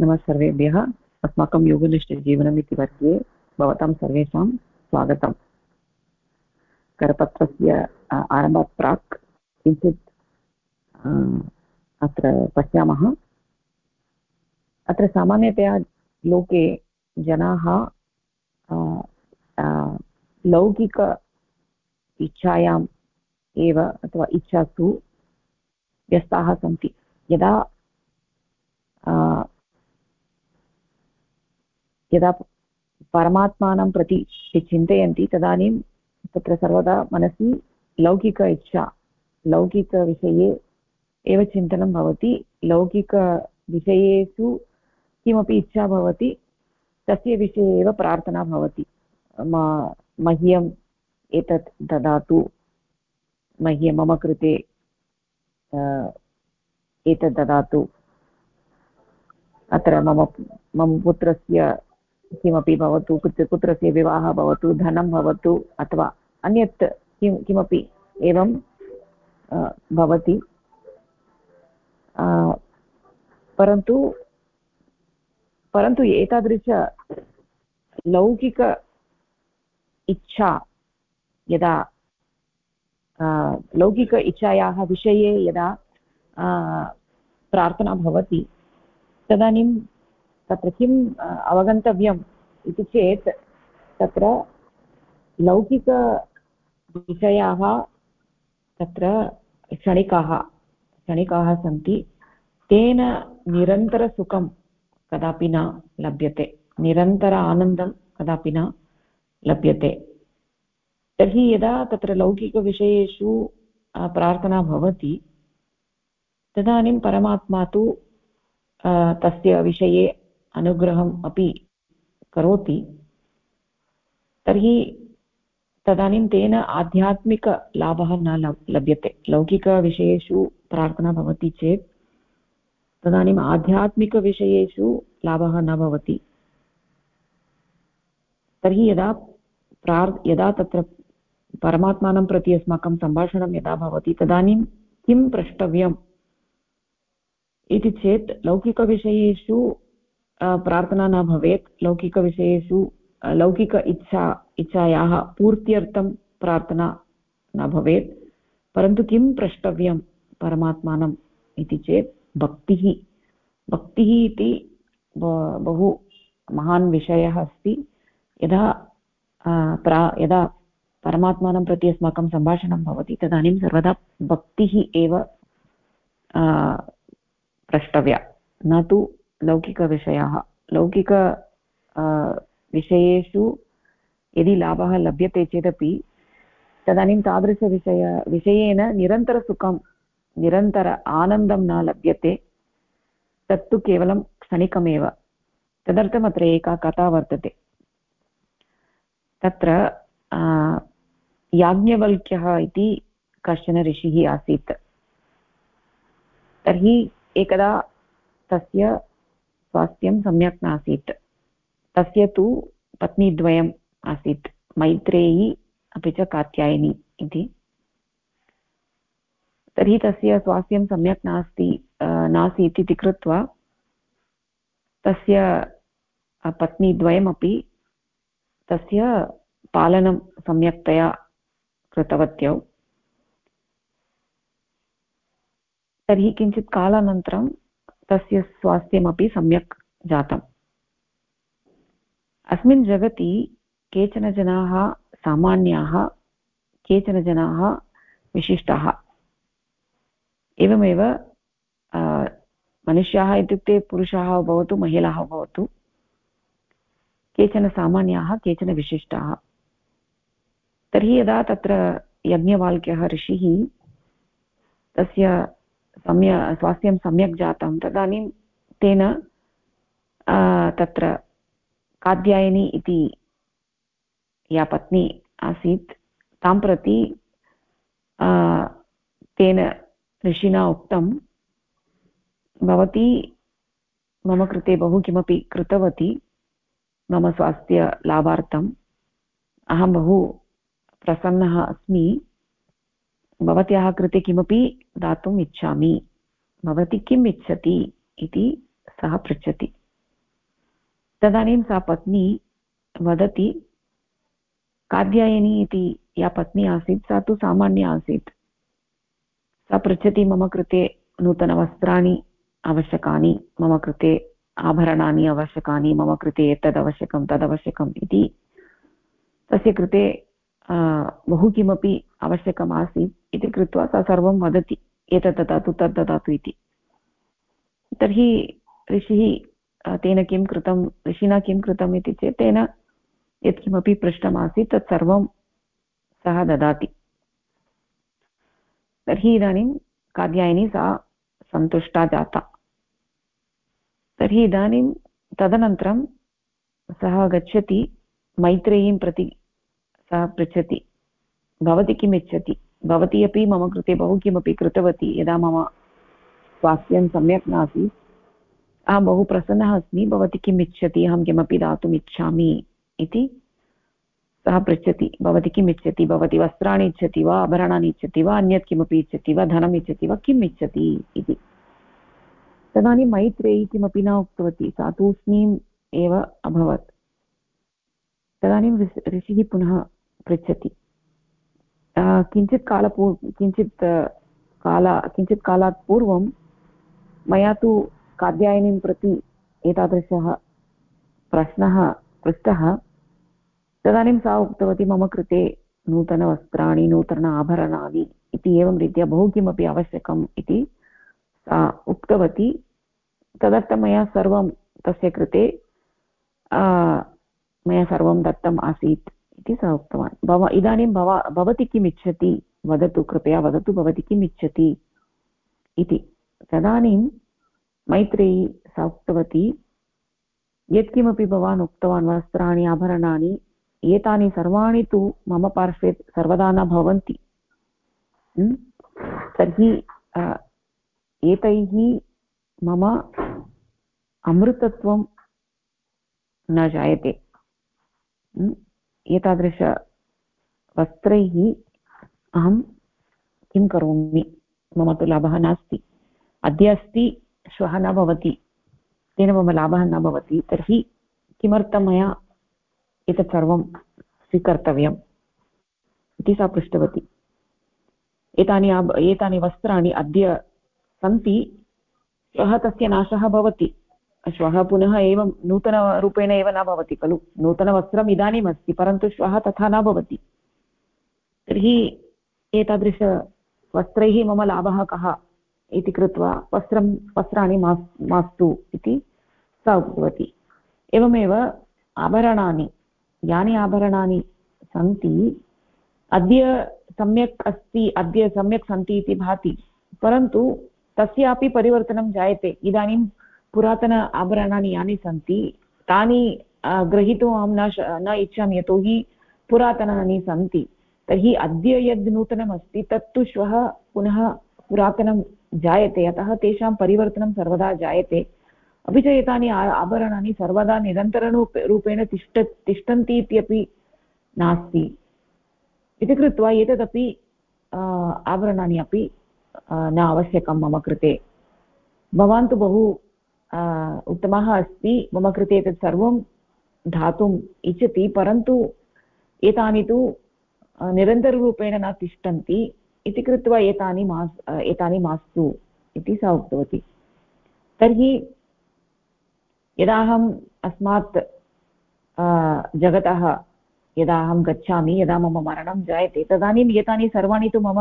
नमः सर्वेभ्यः। अस्माकं योगनिष्ठजीवनम् इति वर्गे भवतां सर्वेषां स्वागतम्। करपत्रस्य आरम्भात् प्राक् किञ्चित् अत्र पश्यामः। अत्र सामान्यतया लोके जनाः लौकिक इच्छायाम् एव अथवा इच्छासु व्यस्ताः सन्ति। यदा यदा परमात्मानं प्रति चिन्तयन्ति, तदानीं तत्र सर्वदा मनसि लौकिक इच्छा लौकिकविषये एव चिन्तनं भवति लौकिकविषयेषु किमपि इच्छा भवति, तस्य विषये एव प्रार्थना भवति। मह्यम् एतत् ददातु मह्यं मम कृते एतत् ददातु। अत्र मम मम पुत्रस्य किमपि भवतु पुत्रस्य विवाहः भवतु, धनं भवतु, अथवा अन्यत् किं किमपि एवं भवति। परन्तु परन्तु एतादृश लौकिक इच्छा यदा लौकिक इच्छायाः विषये यदा प्रार्थना भवति, तदानीं तत्र किम् अवगन्तव्यम् इति चेत् तत्र लौकिकविषयाः तत्र क्षणिकाः क्षणिकाः सन्ति। तेन निरन्तरसुखं कदापि न लभ्यते। निरन्तर आनन्दं कदापि न लभ्यते। तर्हि यदा तत्र लौकिकविषयेषु प्रार्थना भवति, तदानीं परमात्मा तु तस्य विषये अनुग्रहम् अपि करोति। तर्हि तदानीं तेन आध्यात्मिकलाभः न लभ्यते। लौकिकविषयेषु प्रार्थना भवति चेत् तदानीम् आध्यात्मिकविषयेषु लाभः न भवति। तर्हि यदा प्रार्, यदा तत्र परमात्मानं प्रति अस्माकं सम्भाषणं यदा भवति, तदानीं किं प्रष्टव्यम् इति चेत् लौकिकविषयेषु प्रार्थना न भवेत्। लौकिकविषयेषु लौकिक इच्छा, इच्छायाः पूर्त्यर्थं प्रार्थना न भवेत्। परन्तु किं प्रष्टव्यं परमात्मानम् इति चेत्, भक्तिः। भक्तिः इति बहु महान् विषयः अस्ति। यदा प्रा, यदा परमात्मानं प्रति अस्माकं सम्भाषणं भवति, तदानीं सर्वदा भक्तिः एव प्रष्टव्या। न तु लौकिकविषयाः। लौकिक विषयेषु यदि लाभः लभ्यते चेदपि, तदानीं तादृशविषय, विषयेन निरन्तरसुखं, निरन्तर आनन्दं न लभ्यते, तत्तु केवलं क्षणिकमेव। तदर्थम् अत्र एका कथा वर्तते। तत्र याज्ञवल्क्यः इति कश्चन ऋषिः आसीत्। तर्हि एकदा तस्य स्वास्थ्यं सम्यक् नासीत्। तस्य तु पत्नीद्वयम् आसीत्। मैत्रेयी अपि च कात्यायनी इति। तर्हि तस्य स्वास्थ्यं सम्यक् नास्ति नासीत् इति कृत्वा तस्य पत्नीद्वयमपि तस्य पालनं सम्यक्तया कृतवत्यौ। तर्हि किञ्चित् कालानन्तरं तस्य स्वास्थ्यमपि सम्यक् जातम्। अस्मिन् जगति केचन जनाः सामान्याः, केचन जनाः विशिष्टाः। एवमेव मनुष्याः इत्युक्ते पुरुषाः भवतु, महिलाः भवतु, केचन सामान्याः, केचन विशिष्टाः। तर्हि यदा तत्र यज्ञवाल्क्यः ऋषिः तस्य सम्य, स्वास्थ्यं सम्यक् जातं तदानीं तेन तत्र कात्यायनी इति या पत्नी आसीत्, तां प्रति तेन ऋषिणा उक्तं भवती मम कृते बहु किमपि कृतवती, मम स्वास्थ्यलाभार्थम्। अहं बहु प्रसन्नः अस्मि। भवत्याः कृते किमपि दातुम् इच्छामि। भवती किम् इच्छति इति सः पृच्छति। तदानीं सा पत्नी वदति, कात्यायनी इति या पत्नी आसीत्, सा तु सामान्या आसीत्। सा पृच्छति, मम कृते नूतनवस्त्राणि आवश्यकानि, मम कृते आभरणानि आवश्यकानि, मम कृते एतद् तदवश्यकम् इति तस्य कृते बहु किमपि आवश्यकम् आसीत् इति कृत्वा सा सर्वं वदति एतत् ददातु तत् ददातु इति। तर्हि ऋषिः तेन किं कृतं, ऋषिणा किं कृतम् इति चेत् तेन यत्किमपि पृष्टमासीत् तत् सः ददाति। तर्हि इदानीं कात्यायनी सा सन्तुष्टा जाता। तर्हि इदानीं तदनन्तरं सः गच्छति मैत्रेयीं प्रति सः पृच्छति। भवती किम् इच्छति? भवती अपि मम कृते बहु किमपि कृतवती यदा मम स्वास्थ्यं सम्यक् नासीत्। अहं बहु प्रसन्नः अस्मि, भवती किम् इच्छति? अहं किमपि दातुम् इच्छामि इति सः पृच्छति। भवती किम् इच्छति? भवती वस्त्राणि इच्छति वा, आभरणानि इच्छति वा, अन्यत् किमपि इच्छति वा, धनम् इच्छति वा, किम् इच्छति इति। तदानीं मैत्रेयी किमपि न उक्तवती, सा तूष्णीम् एव अभवत्। तदानीं ऋषिः पुनः पृच्छति। किञ्चित् कालपूर् किञ्चित् काल, किञ्चित् कालात् पूर्वं मया तु कात्यायनीं प्रति एतादृशः प्रश्नः पृष्टः। तदानीं सा उक्तवती, मम कृते नूतनवस्त्राणि, नूतन आभरणानि इति एवं रीत्या बहु किमपि आवश्यकम् इति सा उक्तवती। तदर्थं मया सर्वं तस्य कृते मया सर्वं दत्तम् आसीत्। इति सः उक्तवान् भव, इदानीं भव, भवती किम् इच्छति वदतु, कृपया वदतु, भवती किम् इच्छति इति। तदानीं मैत्रेयी सा उक्तवती यत्किमपि भवान् उक्तवान्, वस्त्राणि, आभरणानि, एतानि सर्वाणि तु मम पार्श्वे सर्वदा न भवन्ति। तर्हि एतैः मम अमृतत्वं न जायते। एतादृशवस्त्रैः अहं किं करोमि? मम तु लाभः नास्ति। अद्य अस्ति, श्वः न भवति। तेन मम लाभः न भवति। तर्हि किमर्थं मया एतत् सर्वं स्वीकर्तव्यम्? इति सा पृष्टवती। एतानि एतानि वस्त्राणि अद्य सन्ति, श्वः तस्य नाशः भवति। श्वः पुनः एवं नूतनरूपेण एव न भवति, खलु? नूतनवस्त्रम् इदानीम् अस्ति परन्तु श्वः तथा न भवति। तर्हि एतादृशवस्त्रैः मम लाभः कः इति कृत्वा वस्त्रं, वस्त्राणि मास्, मास्तु इति सा उक्तवती। एवमेव आभरणानि, यानि आभरणानि सन्ति, अद्य सम्यक् अस्ति, अद्य सम्यक् सन्ति इति भाति, परन्तु तस्यापि परिवर्तनं जायते। इदानीं पुरातन आभरणानि यानि सन्ति, तानि ग्रहीतुम् अहं न न इच्छामि, यतोहि पुरातनानि सन्ति। तर्हि अद्य यद् नूतनम् अस्ति तत्तु श्वः पुनः पुरातनं जायते, अतः तेषां परिवर्तनं सर्वदा जायते। अपि च एतानि आभरणानि सर्वदा निरन्तररूप रूपेण तिष्ठ, तिष्ठन्ति इत्यपि नास्ति। इति कृत्वा एतदपि आभरणानि अपि न आवश्यकं मम कृते। भवान् तु बहु उत्तमः अस्ति। मम कृते एतत् सर्वं धातुम् इच्छति, परन्तु एतानि तु निरन्तररूपेण न तिष्ठन्ति इति कृत्वा एतानि मास् एतानि मास्तु इति सा उक्तवती। तर्हि यदा अहम् अस्मात् जगतः यदा अहं गच्छामि, यदा मम मरणं जायते, तदानीम् एतानि सर्वाणि तु मम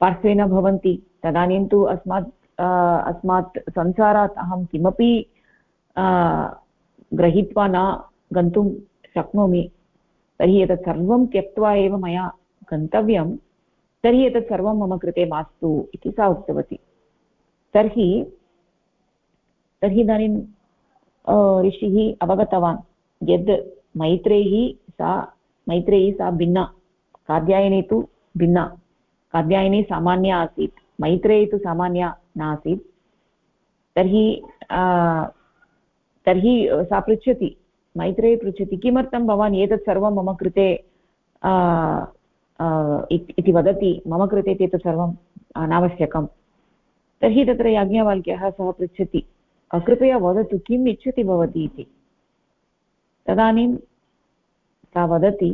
पार्श्वे न भवन्ति। तदानीं तु अस्मात् अस्मात् संसारात् अहं किमपि गृहीत्वा न गन्तुं शक्नोमि, तर्हि एतत् सर्वं त्यक्त्वा एव मया गन्तव्यं, तर्हि एतत् सर्वं मम कृते मास्तु इति सा उक्तवती। तर्हि तर्हि इदानीं ऋषिः अवगतवान् यद् मैत्रेयी सा मैत्रेयी सा भिन्ना, कात्यायनी तु भिन्ना, कात्यायनी सामान्या आसीत्, मैत्रेयी तु सामान्या नासीत्। तर्हि तर्हि सा पृच्छति, मैत्रेयी पृच्छति, किमर्थं भवान् एतत् सर्वं मम कृते इति वदति, मम कृते एतत् सर्वम् अनावश्यकं तर्हि तत्र याज्ञवल्क्यः सः पृच्छति कृपया वदतु, किम् इच्छति भवती इति? तदानीं सा वदति,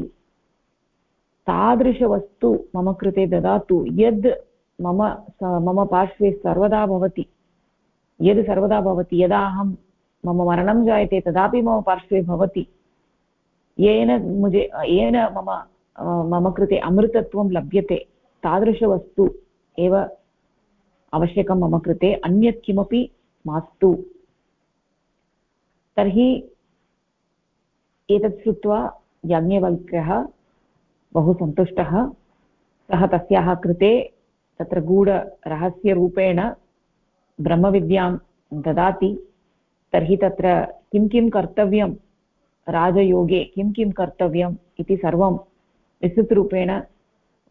तादृशवस्तु मम कृते ददातु, यद् मम मम पार्श्वे सर्वदा भवति। यद् सर्वदा भवति, यदा अहं मम मरणं जायते, तदापि मम पार्श्वे भवति। येन मुझे, येन मम मम कृते अमृतत्वं लभ्यते तादृशवस्तु एव आवश्यकं मम कृते, अन्यत् किमपि मास्तु। तर्हि एतत् श्रुत्वा याज्ञवल्क्यः बहु सन्तुष्टः। सः तस्याः कृते तत्र गूढरहस्यरूपेण ब्रह्मविद्यां ददाति, तर्हि तत्र किं किं कर्तव्यं, राजयोगे किं किं कर्तव्यम् इति सर्वं विस्तृतरूपेण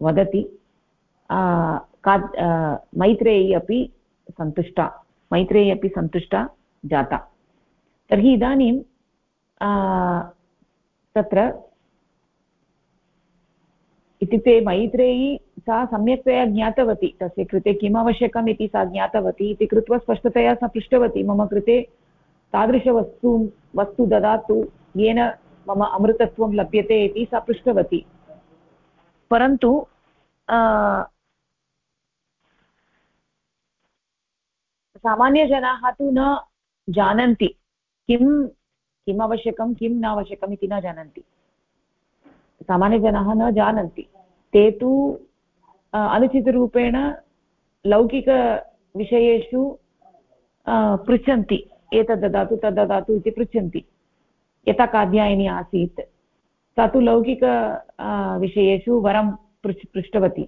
वदति। का मैत्रेयी अपि सन्तुष्टा, मैत्रेयी अपि सन्तुष्टा जाता। तर्हि इदानीं तत्र इत्युक्ते मैत्रेयी सा सम्यक्तया ज्ञातवती, तस्य कृते किम् आवश्यकम् इति सा ज्ञातवती इति कृत्वा स्पष्टतया सा पृष्टवती मम कृते तादृशवस्तु, वस्तु ददातु, येन मम अमृतत्वं लभ्यते इति सा पृष्टवती। परन्तु सामान्यजनाः तु न जानन्ति किं किम् आवश्यकं, किं न आवश्यकम् इति न जानन्ति। सामान्यजनाः न जानन्ति। ते तु अनुचितरूपेण लौकिकविषयेषु पृच्छन्ति। एतद् ददातु, तद् ददातु इति पृच्छन्ति। यथा कात्यायनी आसीत् सा तु लौकिक विषयेषु वरं पृच् पृष्टवती।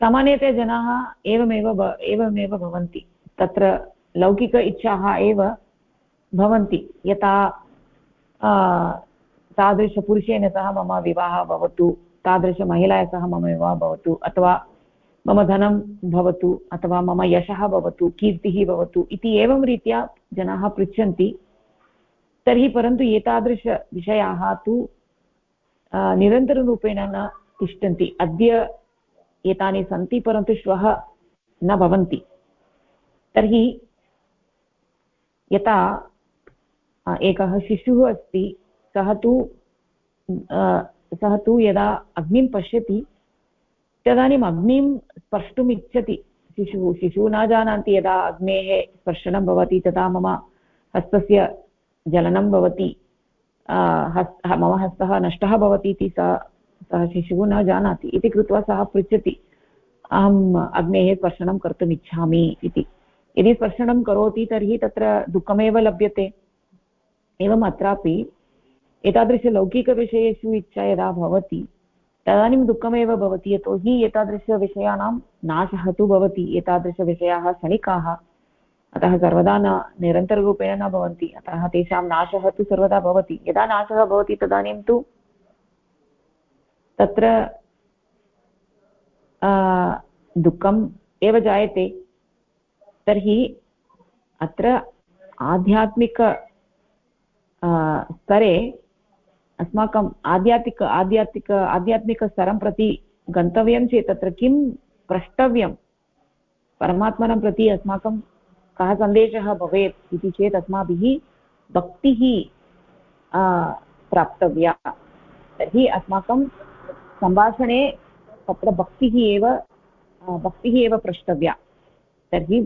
सामान्यतया जनाः एवमेव एवमेव भवन्ति। तत्र लौकिक इच्छाः एव भवन्ति। यथा तादृशपुरुषेण सह मम विवाहः भवतु तादृशमहिलाया सह मम विवाहः भवतु, अथवा मम धनं भवतु, अथवा मम यशः भवतु, कीर्तिः भवतु इति एवं रीत्या जनाः पृच्छन्ति। तर्हि परन्तु एतादृशविषयाः तु निरन्तररूपेण न तिष्ठन्ति। अद्य एतानि सन्ति, परन्तु श्वः न भवन्ति। तर्हि यथा एकः शिशुः अस्ति सः तु सः तु यदा अग्निं पश्यति, तदानीम् अग्निं स्पर्ष्टुम् इच्छति शिशुः शिशुः न जानाति यदा अग्नेः स्पर्शनं भवति, तदा मम हस्तस्य जलनं भवति। हस् मम हस्तः नष्टः भवति इति सः सः शिशुः न जानाति। इति कृत्वा सः पृच्छति, अहम् अग्नेः स्पर्शनं कर्तुम् इच्छामि इति। यदि स्पर्शनं करोति तर्हि तत्र दुःखमेव लभ्यते। एवम् अत्रापि एतादृशलौकिकविषयेषु इच्छा यदा भवति, तदानीं दुःखमेव भवति, यतोहि एतादृशविषयाणां नाशः तु भवति एतादृशविषयाः क्षणिकाः अतः सर्वदा न, निरन्तररूपेण न भवन्ति, अतः तेषां नाशः तु सर्वदा भवति। यदा नाशः भवति, तदानीं तु तत्र दुःखम् एव जायते। तर्हि अत्र आध्यात्मिक स्तरे अस्माकम् आध्यात्मिक आध्यात्मिक आध्यात्मिकस्तरं प्रति गन्तव्यं चेत् तत्र किं प्रष्टव्यं? परमात्मनं प्रति अस्माकं कः सन्देशः भवेत् इति चेत् अस्माभिः भक्तिः प्राप्तव्या। तर्हि अस्माकं सम्भाषणे तत्र भक्तिः एव भक्तिः एव प्रष्टव्या। तर्हि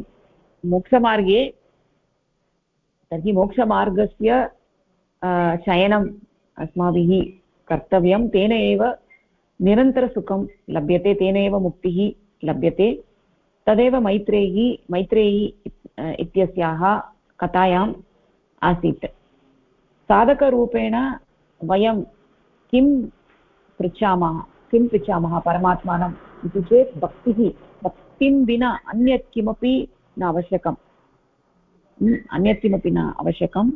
मोक्षमार्गे, तर्हि मोक्षमार्गस्य चयनम् अस्माभिः कर्तव्यं, तेन एव निरन्तरसुखं लभ्यते, तेन एव मुक्तिः लभ्यते। तदेव मैत्रेयी मैत्रेयी इत्यस्याः कथायाम् आसीत्। साधकरूपेण वयं किं पृच्छामः किं पृच्छामः परमात्मानम् इति चेत् भक्तिः, भक्तिं विना अन्यत् किमपि न आवश्यकम्। अन्यत् किमपि न आवश्यकं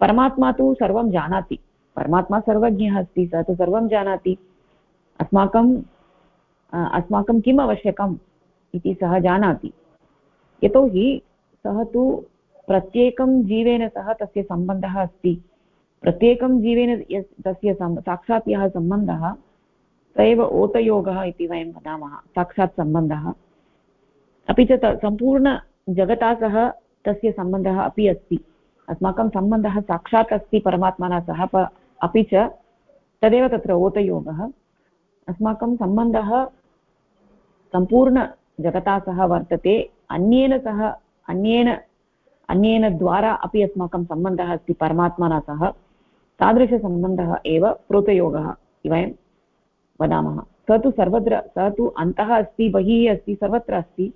परमात्मा तु सर्वं जानाति। परमात्मा सर्वज्ञः अस्ति, सः तु सर्वं जानाति। अस्माकं अस्माकं किम् आवश्यकम् इति सः जानाति। यतोहि सः तु प्रत्येकं जीवेन सह तस्य सम्बन्धः अस्ति। प्रत्येकं जीवेन तस्य साक्षात् यः सम्बन्धः, स एव ओतयोगः इति वयं वदामः, साक्षात् सम्बन्धः। अपि च सम्पूर्णजगता सह तस्य सम्बन्धः अपि अस्ति। अस्माकं सम्बन्धः साक्षात् अस्ति, परमात्मना सह अपि च तदेव तत्र ओतयोगः। अस्माकं सम्बन्धः सम्पूर्णजगता सह वर्तते, अन्येन सह, अन्येन अन्येन द्वारा अपि अस्माकं सम्बन्धः अस्ति, परमात्मना सह। तादृशसम्बन्धः एव प्रोतयोगः वयं वदामः। स तु सर्वत्र, स तु अन्तः अस्ति, बहिः अस्ति, सर्वत्र अस्ति।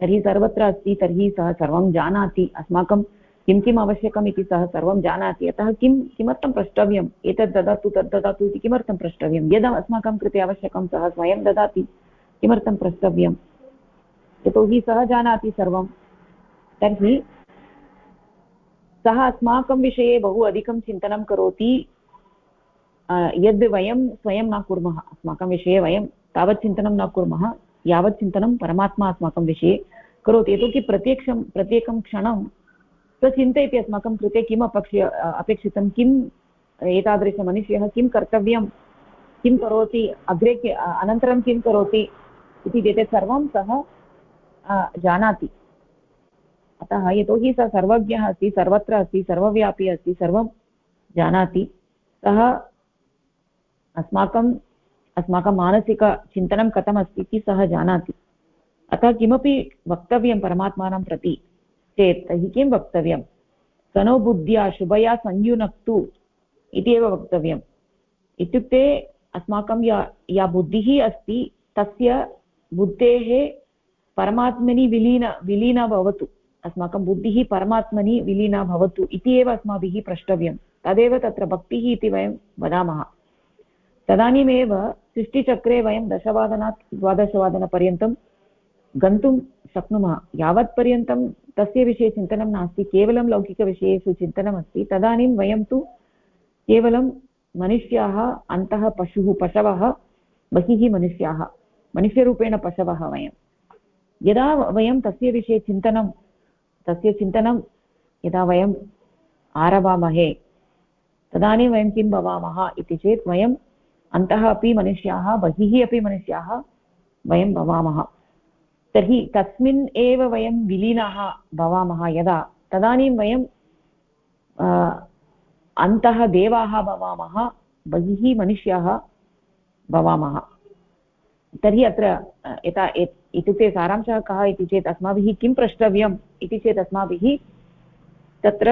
तर्हि सर्वत्र अस्ति, तर्हि सः सर्वं जानाति। अस्माकं किं किम् आवश्यकम् इति सः सर्वं जानाति। अतः किं किमर्थं प्रष्टव्यम्? एतत् ददातु, तद् ददातु इति किमर्थं प्रष्टव्यं यदा अस्माकं कृते आवश्यकं, सः स्वयं ददाति। किमर्थं प्रष्टव्यं यतोहि सः जानाति सर्वं। तर्हि सः अस्माकं विषये बहु अधिकं चिन्तनं करोति यद् वयं स्वयं न कुर्मः, अस्माकं विषये वयं तावत् चिन्तनं न कुर्मः, यावत् चिन्तनं परमात्मा अस्माकं विषये करोति। यतोहि प्रत्यक्षं प्रत्येकं क्षणं चिन्तयति अस्माकं कृते किम् अपक्ष्य अपेक्षितं? किम् एतादृशमनुष्यः किं कर्तव्यं? किं करोति? अग्रे अनन्तरं किं करोति इति एतत् सर्वं सः जानाति। अतः यतोहि सः सर्वज्ञः अस्ति, सर्वत्र अस्ति, सर्वव्यापी अस्ति, सर्वं जानाति। सः अस्माकं अस्माकं मानसिकचिन्तनं कथमस्ति इति सः जानाति। अतः किमपि वक्तव्यं परमात्मानं प्रति चेत् तर्हि किं वक्तव्यं बुद्ध्या शुभया संयुनक्तु इति एव वक्तव्यम्। इत्युक्ते अस्माकं या या बुद्धिः अस्ति, तस्य बुद्धेः परमात्मनि विलीन, विलीना भवतु। अस्माकं बुद्धिः परमात्मनि विलीना भवतु इति एव अस्माभिः प्रष्टव्यं तदेव तत्र भक्तिः इति वयं वदामः। तदानीमेव सृष्टिचक्रे वयं दशवादनात् द्वादशवादनपर्यन्तं गन्तुं शक्नुमः। यावत्पर्यन्तं तस्य विषये चिन्तनं नास्ति, केवलं लौकिकविषयेषु चिन्तनमस्ति, तदानीं वयं तु केवलं मनुष्याः अन्तः पशुः, पशवः, बहिः मनुष्याः, मनुष्यरूपेण पशवः वयं। यदा वयं तस्य विषये चिन्तनं, तस्य चिन्तनं यदा वयम् आरभामहे, तदानीं वयं किं भवामः इति चेत् वयम् अन्तः अपि मनुष्याः, बहिः अपि मनुष्याः वयं भवामः। तर्हि तस्मिन् एव वयं विलीनाः भवामः यदा। तदानीं वयं अन्तः देवाः भवामः, बहिः मनुष्याः भवामः। तर्हि अत्र यथा इत्युक्ते सारांशः कः इति चेत् अस्माभिः किं प्रष्टव्यम् इति चेत् अस्माभिः तत्र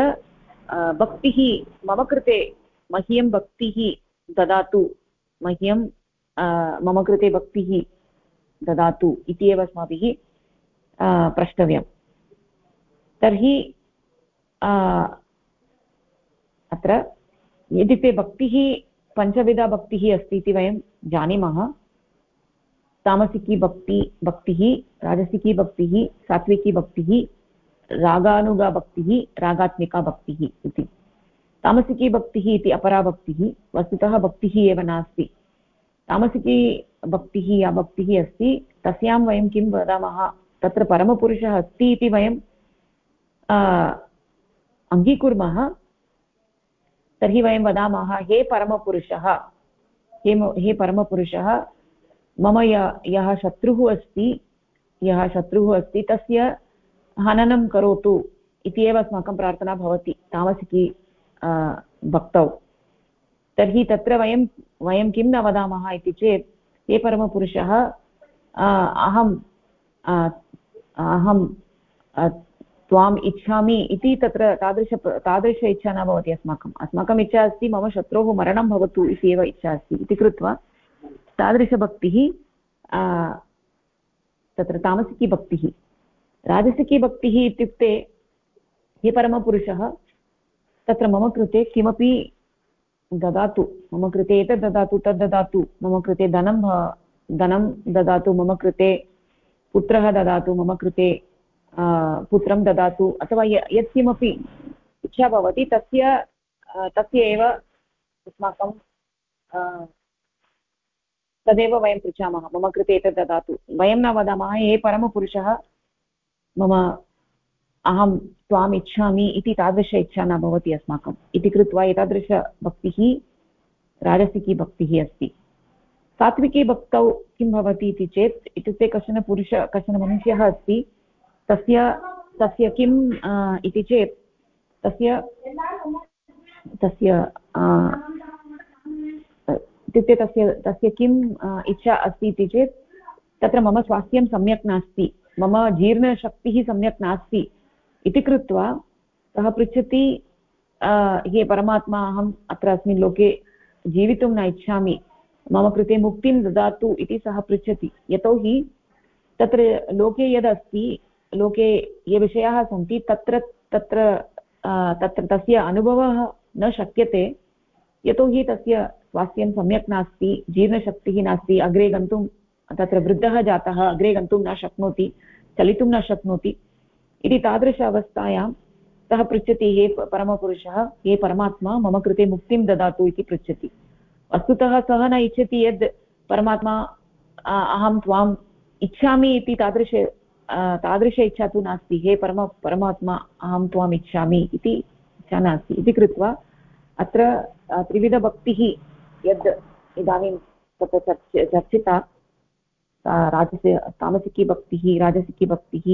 भक्तिः, मम कृते मह्यं भक्तिः ददातु। मह्यं मम कृते भक्तिः ददातु इति एव अस्माभिः प्रष्टव्यं तर्हि अत्र इत्युक्ते भक्तिः, पञ्चविधा भक्तिः अस्ति इति वयं जानीमः। तामसिकी भक्ति, भक्तिः, राजसिकी भक्तिः, सात्विकी भक्तिः, रागानुगा भक्तिः, रागात्मिका भक्तिः इति। तामसिकी भक्तिः इति अपरा भक्तिः, वस्तुतः भक्तिः एव नास्ति। तामसिकी भक्तिः या भक्तिः अस्ति, तस्यां वयं किं वदामः? तत्र परमपुरुषः अस्ति इति वयं अङ्गीकुर्मः। तर्हि वयं वदामः, हे परमपुरुषः, हे हे परमपुरुषः, मम य, यः शत्रुः अस्ति, यः शत्रुः अस्ति, तस्य हननं करोतु इति एव अस्माकं प्रार्थना भवति, तामसिकी भक्तौ। तर्हि तत्र वयं वयं किं न वदामः इति चेत् हे परमपुरुषः अहम् अहं त्वाम् इच्छामि इति तत्र तादृश तादृश इच्छा न भवति अस्माकम्। अस्माकम् इच्छा अस्ति, मम शत्रोः मरणं भवतु इति एव इच्छा अस्ति इति कृत्वा तादृशभक्तिः तत्र तामसिकी भक्तिः राजसिकी भक्तिः इत्युक्ते हे परमपुरुषः, तत्र मम कृते किमपि ददातु। मम कृते एतत् ददातु, तद् ददातु। मम कृते धनं धनं ददातु, मम कृते पुत्रः ददातु, मम कृते पुत्रं ददातु। अथवा यत्किमपि इच्छा भवति, तस्य तस्य एव अस्माकं तदेव वयं पृच्छामः। मम कृते एतत् ददातु। वयं न वदामः हे परमपुरुषः मम अहं त्वाम् इच्छामि इति तादृश इच्छा न भवति अस्माकम्। इति कृत्वा एतादृशभक्तिः राजसिकी भक्तिः अस्ति। सात्विकी भक्तौ किं भवति इति चेत्, इत्युक्ते कश्चन पुरुष, कश्चन मनुष्यः अस्ति, तस्य तस्य किम् इति चेत्, तस्य तस्य इत्युक्ते तस्य तस्य किम् इच्छा अस्ति इति चेत्, तत्र मम स्वास्थ्यं सम्यक् नास्ति। मम जीर्णशक्तिः सम्यक् नास्ति। इति कृत्वा सः पृच्छति हे परमात्मा, अहम् अत्र अस्मिन् लोके जीवितुं न इच्छामि। मम कृते मुक्तिं ददातु इति सः पृच्छति। यतोहि तत्र लोके यदस्ति, लोके ये विषयाः सन्ति, तत्र तत्र तत्र, तस्य अनुभवः न शक्यते। यतोहि तस्य स्वास्थ्यं सम्यक् नास्ति, जीर्णशक्तिः नास्ति, अग्रे गन्तुं तत्र वृद्धः जातः, अग्रे गन्तुं न शक्नोति, चलितुं न शक्नोति। इति तादृश अवस्थायां सः पृच्छति, हे परमपुरुषः, हे परमात्मा, मम कृते मुक्तिं ददातु इति पृच्छति. वस्तुतः सः न इच्छति यद् परमात्मा अहं त्वाम् इच्छामि इति तादृश तादृश इच्छा तु नास्ति। हे परम, परमात्मा, अहं त्वाम् इच्छामि इति इच्छा नास्ति। इति कृत्वा अत्र त्रिविधभक्तिः यद् इदानीं तत्र चर्च, चर्चिता राजस्य, तामसिकी भक्तिः, राजसिकी भक्तिः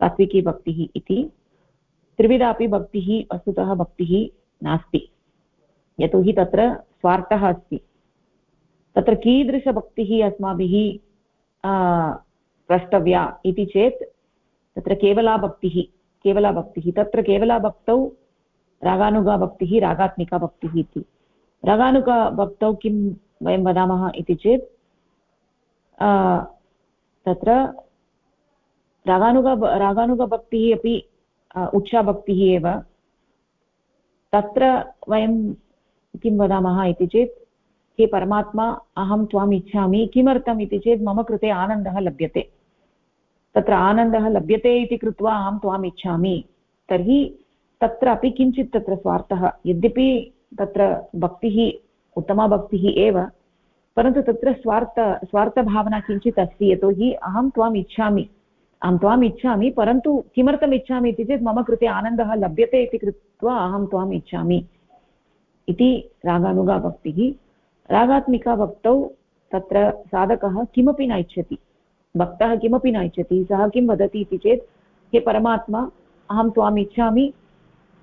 सात्विकी भक्तिः इति। त्रिविधापि भक्तिः, वस्तुतः भक्तिः नास्ति। यतोहि तत्र स्वार्थः अस्ति। तत्र कीदृशभक्तिः अस्माभिः प्रष्टव्या इति चेत्, तत्र केवला भक्तिः केवला भक्तिः तत्र केवला भक्तौ रागानुगाभक्तिः रागात्मिका भक्तिः इति। रागानुगभक्तौ किं वयं वदामः इति चेत् तत्र रागानुग रागानुगभक्तिः अपि उच्चाभक्तिः एव। तत्र वयं किं वदामः इति चेत्, हे परमात्मा, अहं त्वाम् इच्छामि। किमर्थम् इति चेत्, मम कृते आनन्दः लभ्यते। तत्र आनन्दः लभ्यते इति कृत्वा अहं त्वाम् इच्छामि। तर्हि तत्र अपि किञ्चित् तत्र स्वार्थः। यद्यपि तत्र भक्तिः, उत्तमा भक्तिः एव, परन्तु तत्र स्वार्थ, स्वार्थभावना किञ्चित् अस्ति, यतोहि अहं त्वाम् इच्छामि। अहं त्वाम् इच्छामि, परन्तु किमर्थम् इच्छामि इति चेत् मम कृते आनन्दः लभ्यते इति कृत्वा अहं त्वाम् इच्छामि इति रागानुगाभक्तिः रागात्मिकाभक्तौ तत्र साधकः किमपि न इच्छति। भक्तः किमपि न इच्छति, सः किं वदति इति चेत्, हे परमात्मा, अहं त्वाम् इच्छामि,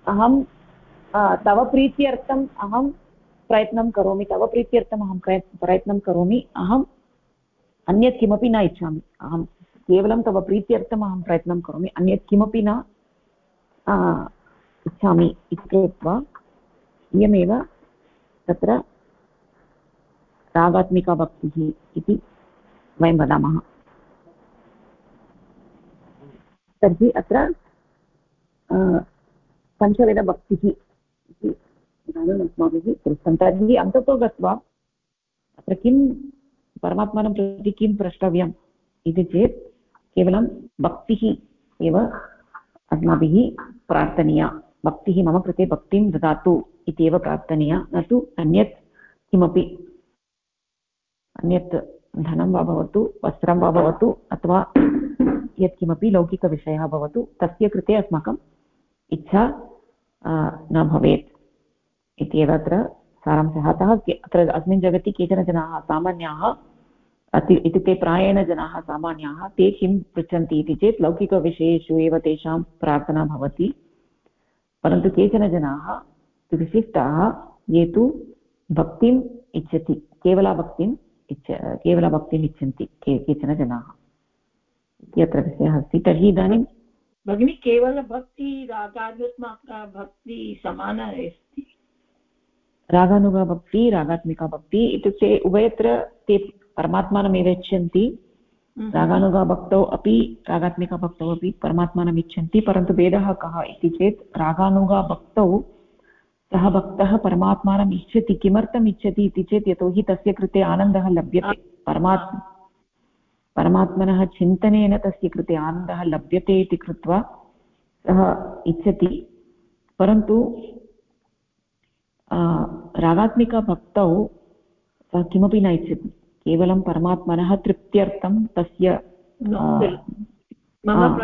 अहं तव प्रीत्यर्थम् अहं प्रयत्नं करोमि, तव प्रीत्यर्थम् अहं प्रयत्नं करोमि अहम् अन्यत् किमपि न इच्छामि। अहं केवलं तव प्रीत्यर्थम् अहं प्रयत्नं करोमि, अन्यत् किमपि न इच्छामि इति कृत्वा इयमेव तत्र रागात्मिका भक्तिः इति वयं वदामः। तर्हि अत्र पञ्चविधभक्तिः इति इदानीम् अस्माभिः दृष्टं। तर्हि अन्ततो गत्वा, अत्र किं परमात्मानं प्रति किं प्रष्टव्यम् इति चेत् केवलं भक्तिः एव अस्माभिः प्रार्थनीया। भक्तिः मम कृते भक्तिं ददातु इत्येव प्रार्थनीया। न तु अन्यत् किमपि, अन्यत् धनं वा भवतु, वस्त्रं वा भवतु, अथवा यत्किमपि लौकिकविषयः भवतु, तस्य कृते अस्माकम् इच्छा न भवेत् इत्येव अत्र सारांशः। अतः अत्र अस्मिन् जगति केचन जनाः, सामान्याः अति इत्युक्ते प्रायेण जनाः सामान्याः ते किं पृच्छन्ति इति चेत् लौकिकविषयेषु एव तेषां प्रार्थना भवति। परन्तु केचन जनाः विशिष्टाः ये तु भक्तिम् इच्छति केवलाभक्तिम् इच्छ केवलभक्तिम् इच्छन्ति के केचन जनाः। अत्र विषयः अस्ति। तर्हि इदानीं भगिनी केवलभक्ति रागात्मका भक्ति समाना अस्ति? रागानुगभक्ति रागात्मिका भक्ति इत्युक्ते उभयत्र ते परमात्मानमेव इच्छन्ति हम्म। रागानुगभक्तौ अपि रागात्मिकभक्तौ अपि परमात्मानम् इच्छन्ति परन्तु भेदः कः इति चेत् रागानुगभक्तौ सः भक्तः परमात्मानम् इच्छति किमर्थम् इच्छति इति चेत् यतोहि तस्य कृते आनन्दः लभ्यते। परमात्म परमात्मनः चिन्तनेन तस्य कृते आनन्दः लभ्यते इति कृत्वा सः इच्छति। परन्तु रागात्मिकभक्तौ सः किमपि न इच्छति। केवलं परमात्मनः तृप्त्यर्थं तस्य मम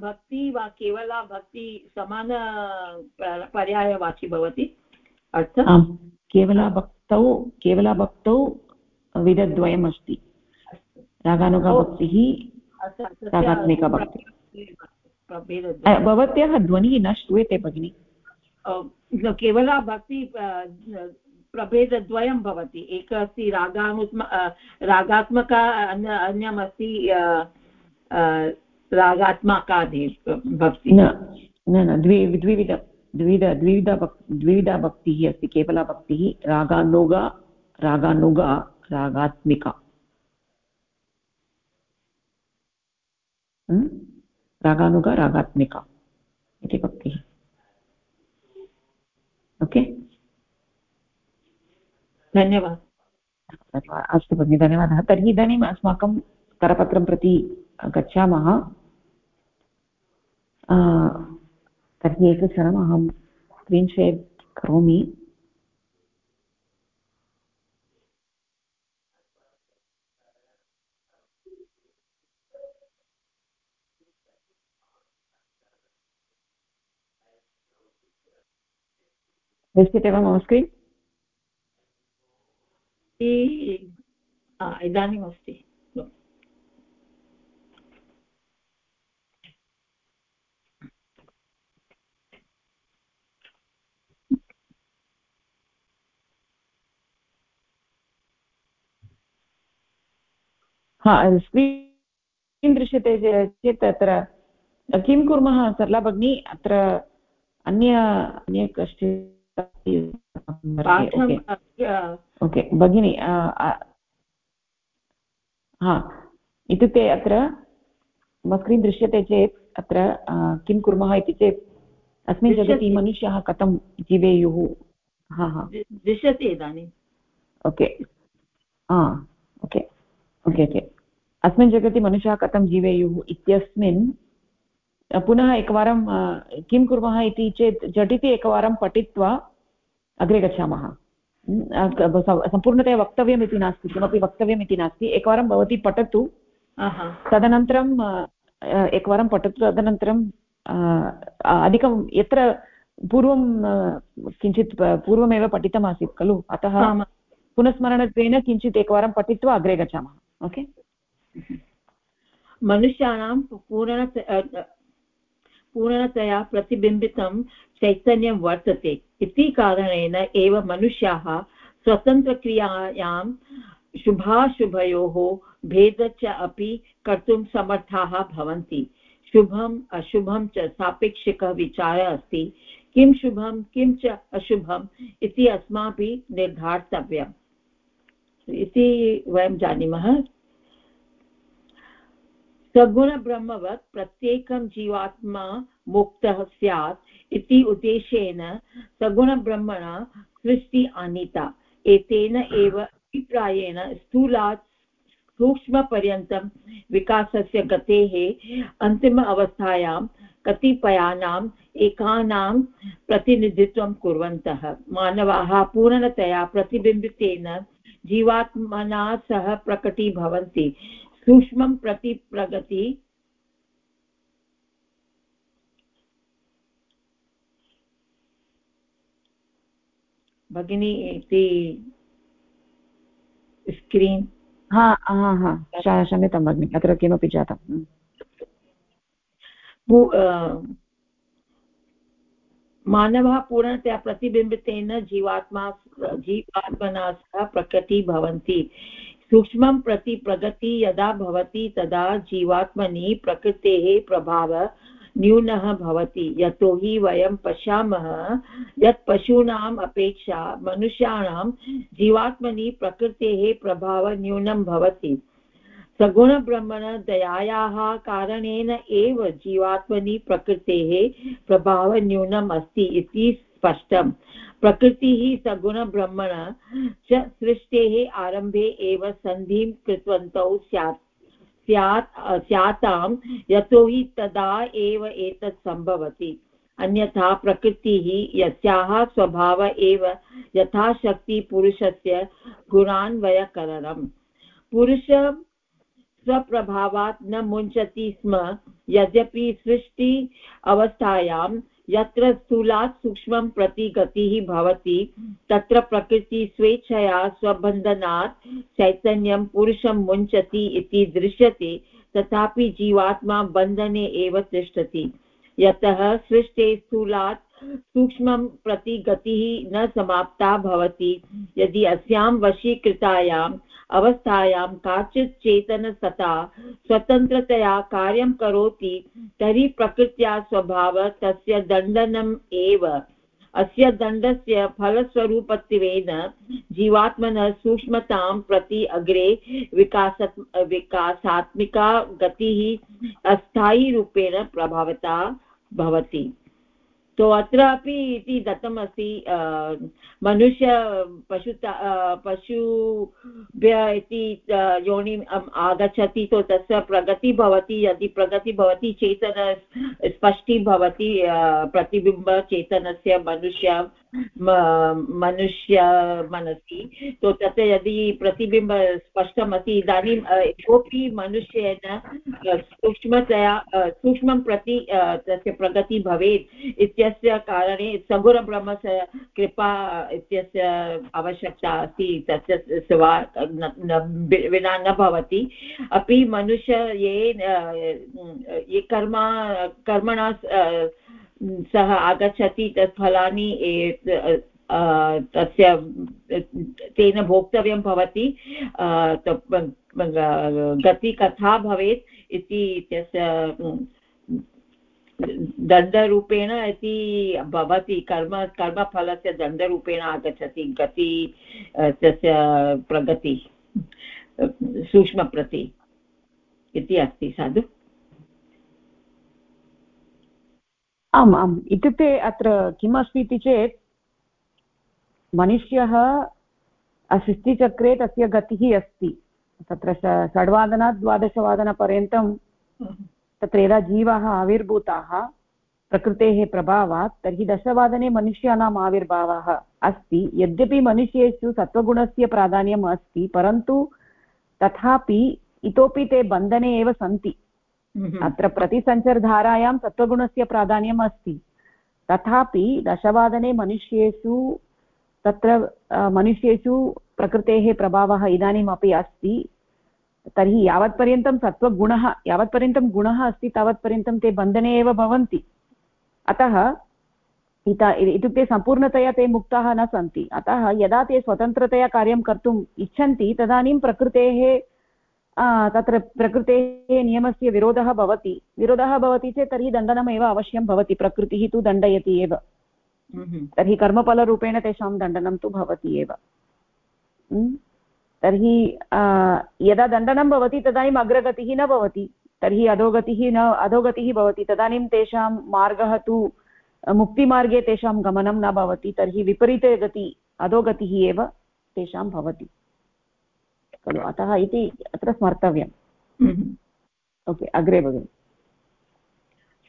भक्ति वा केवला भक्ति समान पर्यायवाची भवति? आम् केवला भक्तौ केवला भक्तौ विधद्वयम् अस्ति। रागानुगभक्तिः रागात्मिकभक्तिः भवत्याः ध्वनिः न श्रूयते भगिनि। केवला भक्ति प्रभेदद्वयं भवति। एक अस्ति रागानुत्म रागात्मका अन्यमस्ति रागात्मका भक्ति। न न द्वि, द्विविध द्विविध द्विविध द्विविधा भक्तिः अस्ति, केवला भक्तिः। रागानुगा रागानुगा, रागात्मिका। रागानुगा, रागात्मिका इति भक्तिः। ओके? धन्यवादः। अस्तु भगिनि, धन्यवादः। तर्हि इदानीम् अस्माकं करपत्रं प्रति गच्छामः। तर्हि एकक्षणम् अहं स्क्रीन् शेर् करोमि। दृश्यते वा मम स्क्रीन् अस्ति। हा स्क्रीन् दृश्यते चेत् अत्र किं कुर्मः सरला भगिनी? अत्र अन्य अन्य कश्चित् ओके भगिनी हा इत्युक्ते अत्र मम स्क्रीन् दृश्यते चेत् अत्र किं कुर्मः इति चेत् अस्मिन् जगति मनुष्याः कथं जीवेयुः? हा हा। दृश्यते इदानीम् ओके। हा ओके। Okay okay. अस्मिन् जगति मनुष्याः कथं जीवेयुः इत्यस्मिन् पुनः एकवारं किं कुर्मः इति चेत् झटिति एकवारं पठित्वा अग्रे गच्छामः। सम्पूर्णतया वक्तव्यम् इति नास्ति किमपि वक्तव्यम् इति नास्ति। एकवारं भवती पठतु। तदनन्तरं एकवारं पठतु। तदनन्तरं अधिकं यत्र पूर्वं किञ्चित् पूर्वमेव पठितमासीत् खलु? अतः पुनस्मरणत्वेन किञ्चित् एकवारं पठित्वा अग्रे गच्छामः। ओके? मनुष्याणां पूर्ण पूर्णतया प्रतिबिम्बितं चैतन्यं वर्तते। इति कारणेन एव मनुष्याः स्वतन्त्रक्रियायां शुभाशुभयोः भेद च अपि कर्तुं समर्थाः भवन्ति। शुभम् अशुभं च सापेक्षिकः विचारः अस्ति। किं शुभं, किं च अशुभम् इति अस्माभिः निर्धातव्यम् इति वयं जानीमः। सगुणब्रह्मवत् प्रत्येकं जीवात्मा मुक्तः स्यात्। इति उद्देशेन सगुणब्रह्मणा सृष्टि आनीता। एतेन एव अभिप्रायेण स्थूलात् सूक्ष्मपर्यन्तं विकासस्य गतेः अन्तिम अवस्थायां कतिपयानाम् एकानां प्रतिनिधित्वं कुर्वन्तः। मानवाः पूर्णतया प्रतिबिम्बितेन जीवात्मना सह प्रकटीभवन्ति। सूक्ष्मं प्रति प्रगति भगिनी, इति स्क्रीन् हा हा हा क्षम्यतां भगिनि, अत्र किमपि जातम् मानवः पूर्णतया प्रतिबिम्बितेन जीवात्मा जीवात्मना सह प्रकटीभवन्ति सूक्ष्मं प्रति प्रगति यदा भवति तदा जीवात्मनि प्रकृतेः प्रभावः न्यूनः भवति यतोहि वयं पश्यामः यत् पशूनाम् अपेक्षा मनुष्याणां जीवात्मनि प्रकृतेः प्रभावः न्यूनं भवति। सगुणब्रह्मणदयायाः कारणेन एव जीवात्मनि प्रकृतेः प्रभावः न्यूनम् अस्ति इति स्पष्टम्। प्रकृतिः सगुणब्रह्मण च सृष्टेः आरम्भे एव सन्धिं कृतवन्तौ स्यात्। स्यात् स्यातां यतोहि तदा एव एतत् सम्भवति। अन्यथा प्रकृतिः यस्याः स्वभाव एव यथाशक्ति पुरुषस्य गुणान्वयकरणम्। पुरुष स्वप्रभावात् न मुञ्चति स्म, यद्यपि सृष्टि अवस्थायां यत्र स्थूलात् सूक्ष्मं प्रति गतिः भवति, तत्र प्रकृति स्वेच्छया स्वबन्धनात् चैतन्यं पुरुषं मुञ्चति इति दृश्यते, तथापि जीवात्मा बन्धने एव तिष्ठति। यतः सृष्टे स्थूलात् सूक्ष्मं प्रति गतिः न समाप्ता भवति। यदि अस्यां वशीकृतायाम् अवस्थायां काचित् चेतनसत्ता स्वतन्त्रतया कार्यं करोति, तर्हि प्रकृत्या स्वभावः तस्य दण्डनम् एव। अस्य दण्डस्य फलस्वरूपत्वेन जीवात्मनः सूक्ष्मतां प्रति अग्रे विकास विकासात्मिका गतिः अस्थायीरूपेण प्रभावता भवति। तो अत्रापि इति दत्तमस्ति मनुष्य पशु पशुभ्य इति योनि आगच्छति तो तस्य प्रगतिः भवति, यदि प्रगतिः भवति चेतन, स्पष्टी भवति प्रतिबिम्बचेतनस्य मनुष्य मनुष्य मनसि तो तत् यदि प्रतिबिम्ब स्पष्टमस्ति इदानीं कोऽपि मनुष्येन सूक्ष्मतया सूक्ष्मं प्रति तस्य प्रगतिः भवेत् इत्यस्य कारणे सगुरब्रह्मस्य कृपा इत्यस्य आवश्यकता अस्ति तस्य सेवा विना न भवति अपि मनुष्य ये ये कर्मा कर्मणा सः आगच्छति तत् फलानि तस्य, तेन भोक्तव्यं भवति गति कथा भवेत् इति तस्य दण्डरूपेण इति भवति, कर्म, कर्मफलस्य दण्डरूपेण आगच्छति गति तस्य प्रगति, सूक्ष्मप्रति इति अस्ति, साधु। आम् आम्। इत्युक्ते अत्र किमस्ति इति चेत्, मनुष्यः सृष्टिचक्रे तस्य गतिः अस्ति। तत्र षड्वादनात् द्वादशवादनपर्यन्तं तत्र यदा जीवाः आविर्भूताः, प्रकृतेः प्रभावात्, तर्हि दशवादने मनुष्याणाम् आविर्भावः अस्ति। यद्यपि मनुष्येषु सत्त्वगुणस्य प्राधान्यम् अस्ति, परन्तु तथापि इतोपि ते बन्धने एव सन्ति। अत्र प्रतिसञ्चरधारायां सत्त्वगुणस्य प्राधान्यम् अस्ति। तथापि दशवादने मनुष्येषु तत्र मनुष्येषु प्रकृतेः प्रभावः इदानीमपि अस्ति। तर्हि यावत्पर्यन्तं सत्त्वगुणः यावत्पर्यन्तं गुणः अस्ति, तावत्पर्यन्तं ते बन्धने एव भवन्ति। अतः इत, इत्युक्ते सम्पूर्णतया ते मुक्ताः न सन्ति। अतः यदा ते स्वतन्त्रतया कार्यं कर्तुम् इच्छन्ति, तदानीं प्रकृतेः तत्र प्रकृतेः नियमस्य विरोधः भवति। विरोधः भवति चेत् तर्हि दण्डनमेव अवश्यं भवति। प्रकृतिः तु दण्डयति एव। तर्हि कर्मफलरूपेण तेषां दण्डनं तु भवति एव। तर्हि यदा दण्डनं भवति तदानीम् अग्रगतिः न भवति। तर्हि अधोगतिः न अधोगतिः भवति। तदानीं तेषां मार्गः तु मुक्तिमार्गे तेषां गमनं न भवति। तर्हि विपरीते गति अधोगतिः एव तेषां भवति। खलु। अतः इति अत्र स्मर्तव्यम्। हम्म। ओके अग्रे भगिनि।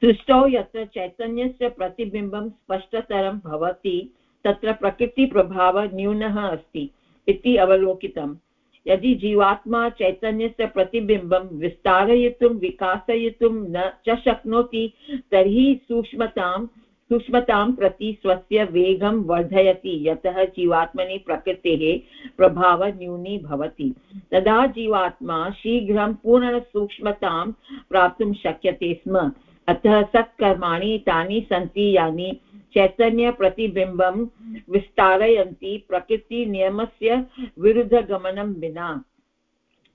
सृष्टौ यत्र चैतन्यस्य प्रतिबिम्बं स्पष्टतरं भवति तत्र प्रकृतिप्रभावः न्यूनः अस्ति इति अवलोकितम्। यदि जीवात्मा चैतन्यस्य प्रतिबिम्बं विस्तारयितुं विकासयितुं न च शक्नोति तर्हि सूक्ष्मतां सूक्ष्मतां प्रति स्वस्य वेगं वर्धयति, यतः जीवात्मनि प्रकृतेः प्रभावः न्यूनी भवति। तदा जीवात्मा शीघ्रं पूर्णसूक्ष्मतां प्राप्तुं शक्यते स्म। अतः सत्कर्माणि तानि सन्ति, यानि चैतन्यप्रतिबिम्बं विस्तारयन्ति प्रकृतिनियमस्य विरुद्धगमनं विना।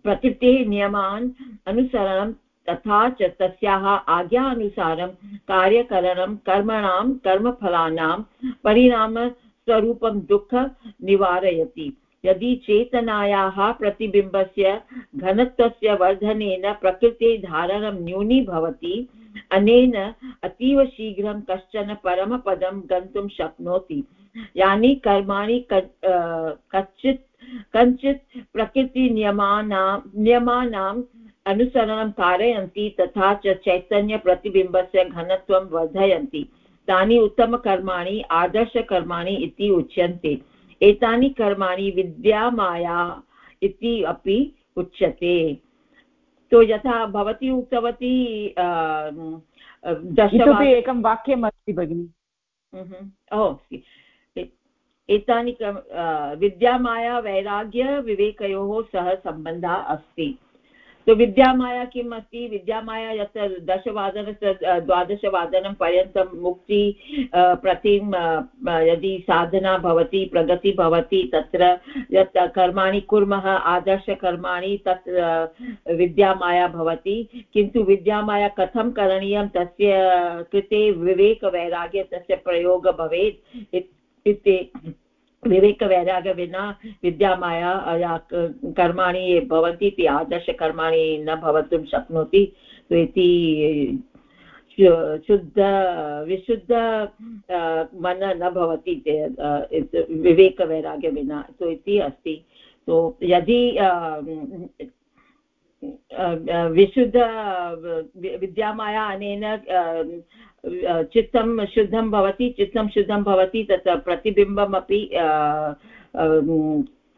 प्रकृतेः नियमान् अनुसरणं तथा च तस्याः आज्ञानुसारं कार्यकरणं कर्मणां, कर्मफलानां परिणामस्वरूपं दुःख निवारयति। यदि चेतनायाः प्रतिबिम्बस्य घनत्वस्य वर्धनेन प्रकृते धारणं न्यूनी भवति अनेन अतीव शीघ्रं कश्चन परमपदं गन्तुं शक्नोति। यानि कर्माणि कच्चित् कञ्चित् प्रकृतिनियमानां नियमानां अनुसरणं कारयन्ति तथा च चैतन्यप्रतिबिम्बस्य घनत्वं वर्धयन्ति। तानि उत्तमकर्माणि आदर्शकर्माणि इति उच्यन्ते। एतानि कर्माणि विद्यामाया इति अपि उच्यते। तो यथा भवती उक्तवती दशवादने एकं वाक्यम् अस्ति भगिनि। ओ एतानि विद्यामाया वैराग्य विवेकयोः सह सम्बन्धः अस्ति। तो विद्यामाया किम् अस्ति विद्यामाया यत् दशवादनस्य द्वादशवादनं पर्यन्तं मुक्ति प्रतिं यदि साधना भवति, प्रगति भवति, तत्र यत् कर्माणि कुर्मः, आदर्शकर्माणि, तत् विद्यामाया भवति। किन्तु विद्यामाया कथं करणीयं? तस्य कृते विवेकवैराग्य, तस्य प्रयोगः भवेत्। इति। विवेकवैराग्य विना विद्यामाया कर्माणि ये भवन्ति, ते आदर्शकर्माणि न भवितुं शक्नोति। इति शुद्ध, विशुद्ध मन न भवति विवेकवैराग्य विना सो इति अस्ति। तो यदि विशुद्ध, विद्यामाया अनेन चित्तं शुद्धं भवति, चित्तं शुद्धं भवति, तत् प्रतिबिम्बमपि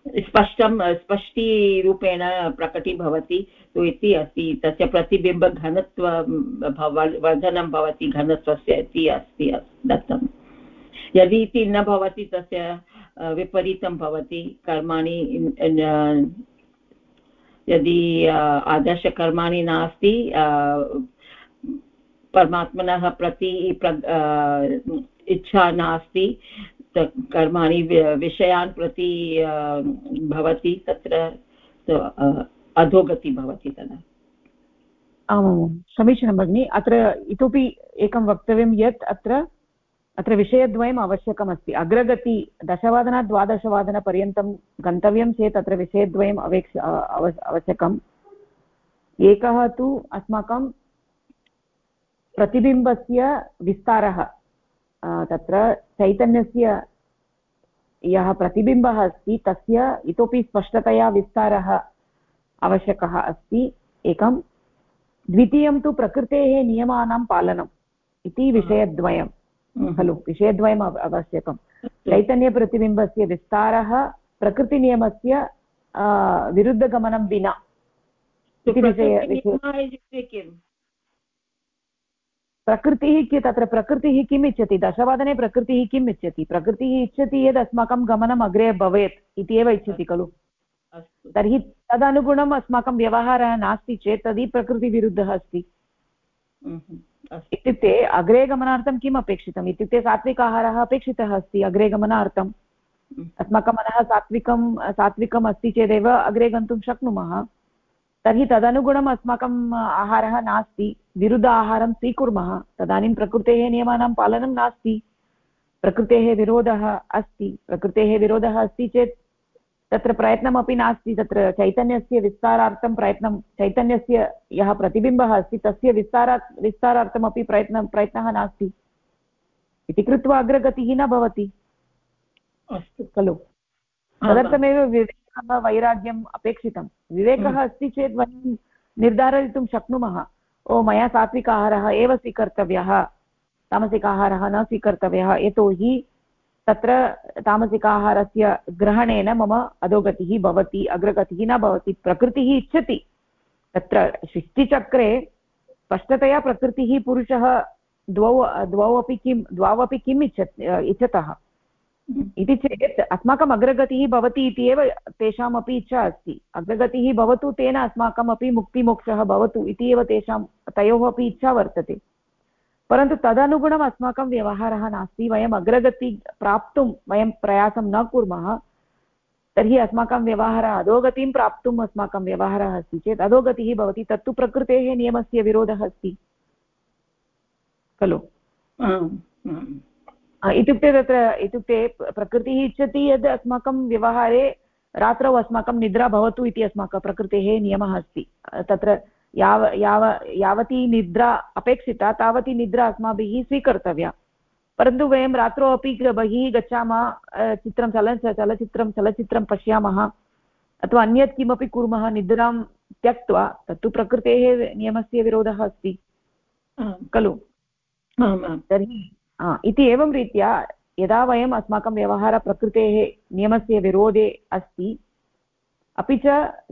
स्पष्टं, स्पष्टीरूपेण प्रकटीभवति इति अस्ति, तस्य प्रतिबिम्बघनत्व वर्धनं भवति, घनत्वस्य इति अस्ति, दत्तं। यदि इति न भवति, तस्य विपरीतं भवति, कर्माणि यदि आदर्शकर्माणि नास्ति परमात्मनः प्रति इच्छा नास्ति कर्माणि विषयान् प्रति भवति तत्र अधोगति भवति तदा। आमां समीचीनं भगिनि, अत्र इतोपि एकं वक्तव्यं यत् अत्र अत्र विषयद्वयम् आवश्यकमस्ति। अग्रगति दशवादनात् द्वादशवादनपर्यन्तं गन्तव्यं चेत् अत्र विषयद्वयम् अवेक्ष आवश्यकम्। एकः तु अस्माकं प्रतिबिम्बस्य विस्तारः तत्र चैतन्यस्य यः प्रतिबिम्बः अस्ति, तस्य इतोपि स्पष्टतया विस्तारः आवश्यकः अस्ति। एकं, द्वितीयं तु प्रकृतेः नियमानां पालनम् इति विषयद्वयं हम्म। खलु विषयद्वयम् आवश्यकं चैतन्यप्रतिबिम्बस्य विस्तारः प्रकृतिनियमस्य विरुद्धगमनं विना। इति विषय प्रकृतिः तत्र प्रकृतिः किम् इच्छति? दशवादने प्रकृतिः किम् इच्छति? प्रकृतिः इच्छति यद् अस्माकं गमनम् अग्रे भवेत् इति एव इच्छति खलु? तर्हि तदनुगुणम् अस्माकं व्यवहारः नास्ति चेत् तर्हि प्रकृतिविरुद्धः अस्ति। हम्म। इत्युक्ते अग्रे गमनार्थं किम् अपेक्षितम्? इत्युक्ते सात्विक आहारः अपेक्षितः अस्ति अग्रे गमनार्थम्। अस्माकं मनः सात्विकं सात्विकम् अस्ति चेदेव अग्रे गन्तुं शक्नुमः। तर्हि तदनुगुणम् अस्माकम् आहारः नास्ति विरुद्ध आहारं स्वीकुर्मः। तदानीं प्रकृतेः नियमानां पालनं नास्ति। प्रकृतेः विरोधः अस्ति। प्रकृतेः विरोधः अस्ति चेत् तत्र प्रयत्नमपि नास्ति तत्र चैतन्यस्य विस्तारार्थं प्रयत्नं चैतन्यस्य यः प्रतिबिम्बः अस्ति तस्य विस्तारात् विस्तारार्थमपि प्रयत्नं प्रयत्नः नास्ति। इति कृत्वा अग्रगतिः न भवति। अस्तु। खलु? तदर्थमेव विवेकः वैराग्यम् अपेक्षितं। विवेकः हम्म। अस्ति चेत् वयं निर्धारयितुं शक्नुमः। ओ मया सात्विक आहारः एव स्वीकर्तव्यः। तामसिक आहारः न स्वीकर्तव्यः। यतोहि तत्र तामसिकाहारस्य ग्रहणेन मम अधोगतिः भवति, अग्रगतिः न भवति, प्रकृतिः इच्छति। तत्र सृष्टिचक्रे स्पष्टतया प्रकृतिः पुरुषः द्वौ द्वौ अपि किं द्वौ अपि किम् इच्छत्, इच्छतः। इति चेत् अस्माकम् अग्रगतिः भवति इति एव तेषामपि इच्छा अस्ति। अग्रगतिः भवतु तेन अस्माकमपि मुक्तिमोक्षः भवतु इति एव तेषां, तयोः अपि इच्छा वर्तते। परन्तु तदनुगुणम् अस्माकं व्यवहारः नास्ति वयम् अग्रगति प्राप्तुं वयं प्रयासं न कुर्मः तर्हि अस्माकं व्यवहारः अधोगतिं प्राप्तुम् अस्माकं व्यवहारः अस्ति चेत् अधोगतिः भवति तत्तु प्रकृतेः नियमस्य विरोधः अस्ति। खलु? इत्युक्ते तत्र इत्युक्ते प्रकृतिः इच्छति यद् अस्माकं व्यवहारे रात्रौ अस्माकं निद्रा भवतु इति अस्माकं प्रकृतेः नियमः अस्ति। तत्र याव याव यावती निद्रा अपेक्षिता तावती निद्रा अस्माभिः स्वीकर्तव्या। परन्तु वयं रात्रौ अपि बहिः गच्छामः चित्रं चल चलचित्रं चलचित्रं पश्यामः अथवा अन्यत् किमपि कुर्मः निद्रां त्यक्त्वा तत्तु प्रकृतेः नियमस्य विरोधः अस्ति। खलु? तर्हि इति एवं रीत्या यदा वयम् अस्माकं व्यवहारः प्रकृतेः नियमस्य विरोधे अस्ति अपि च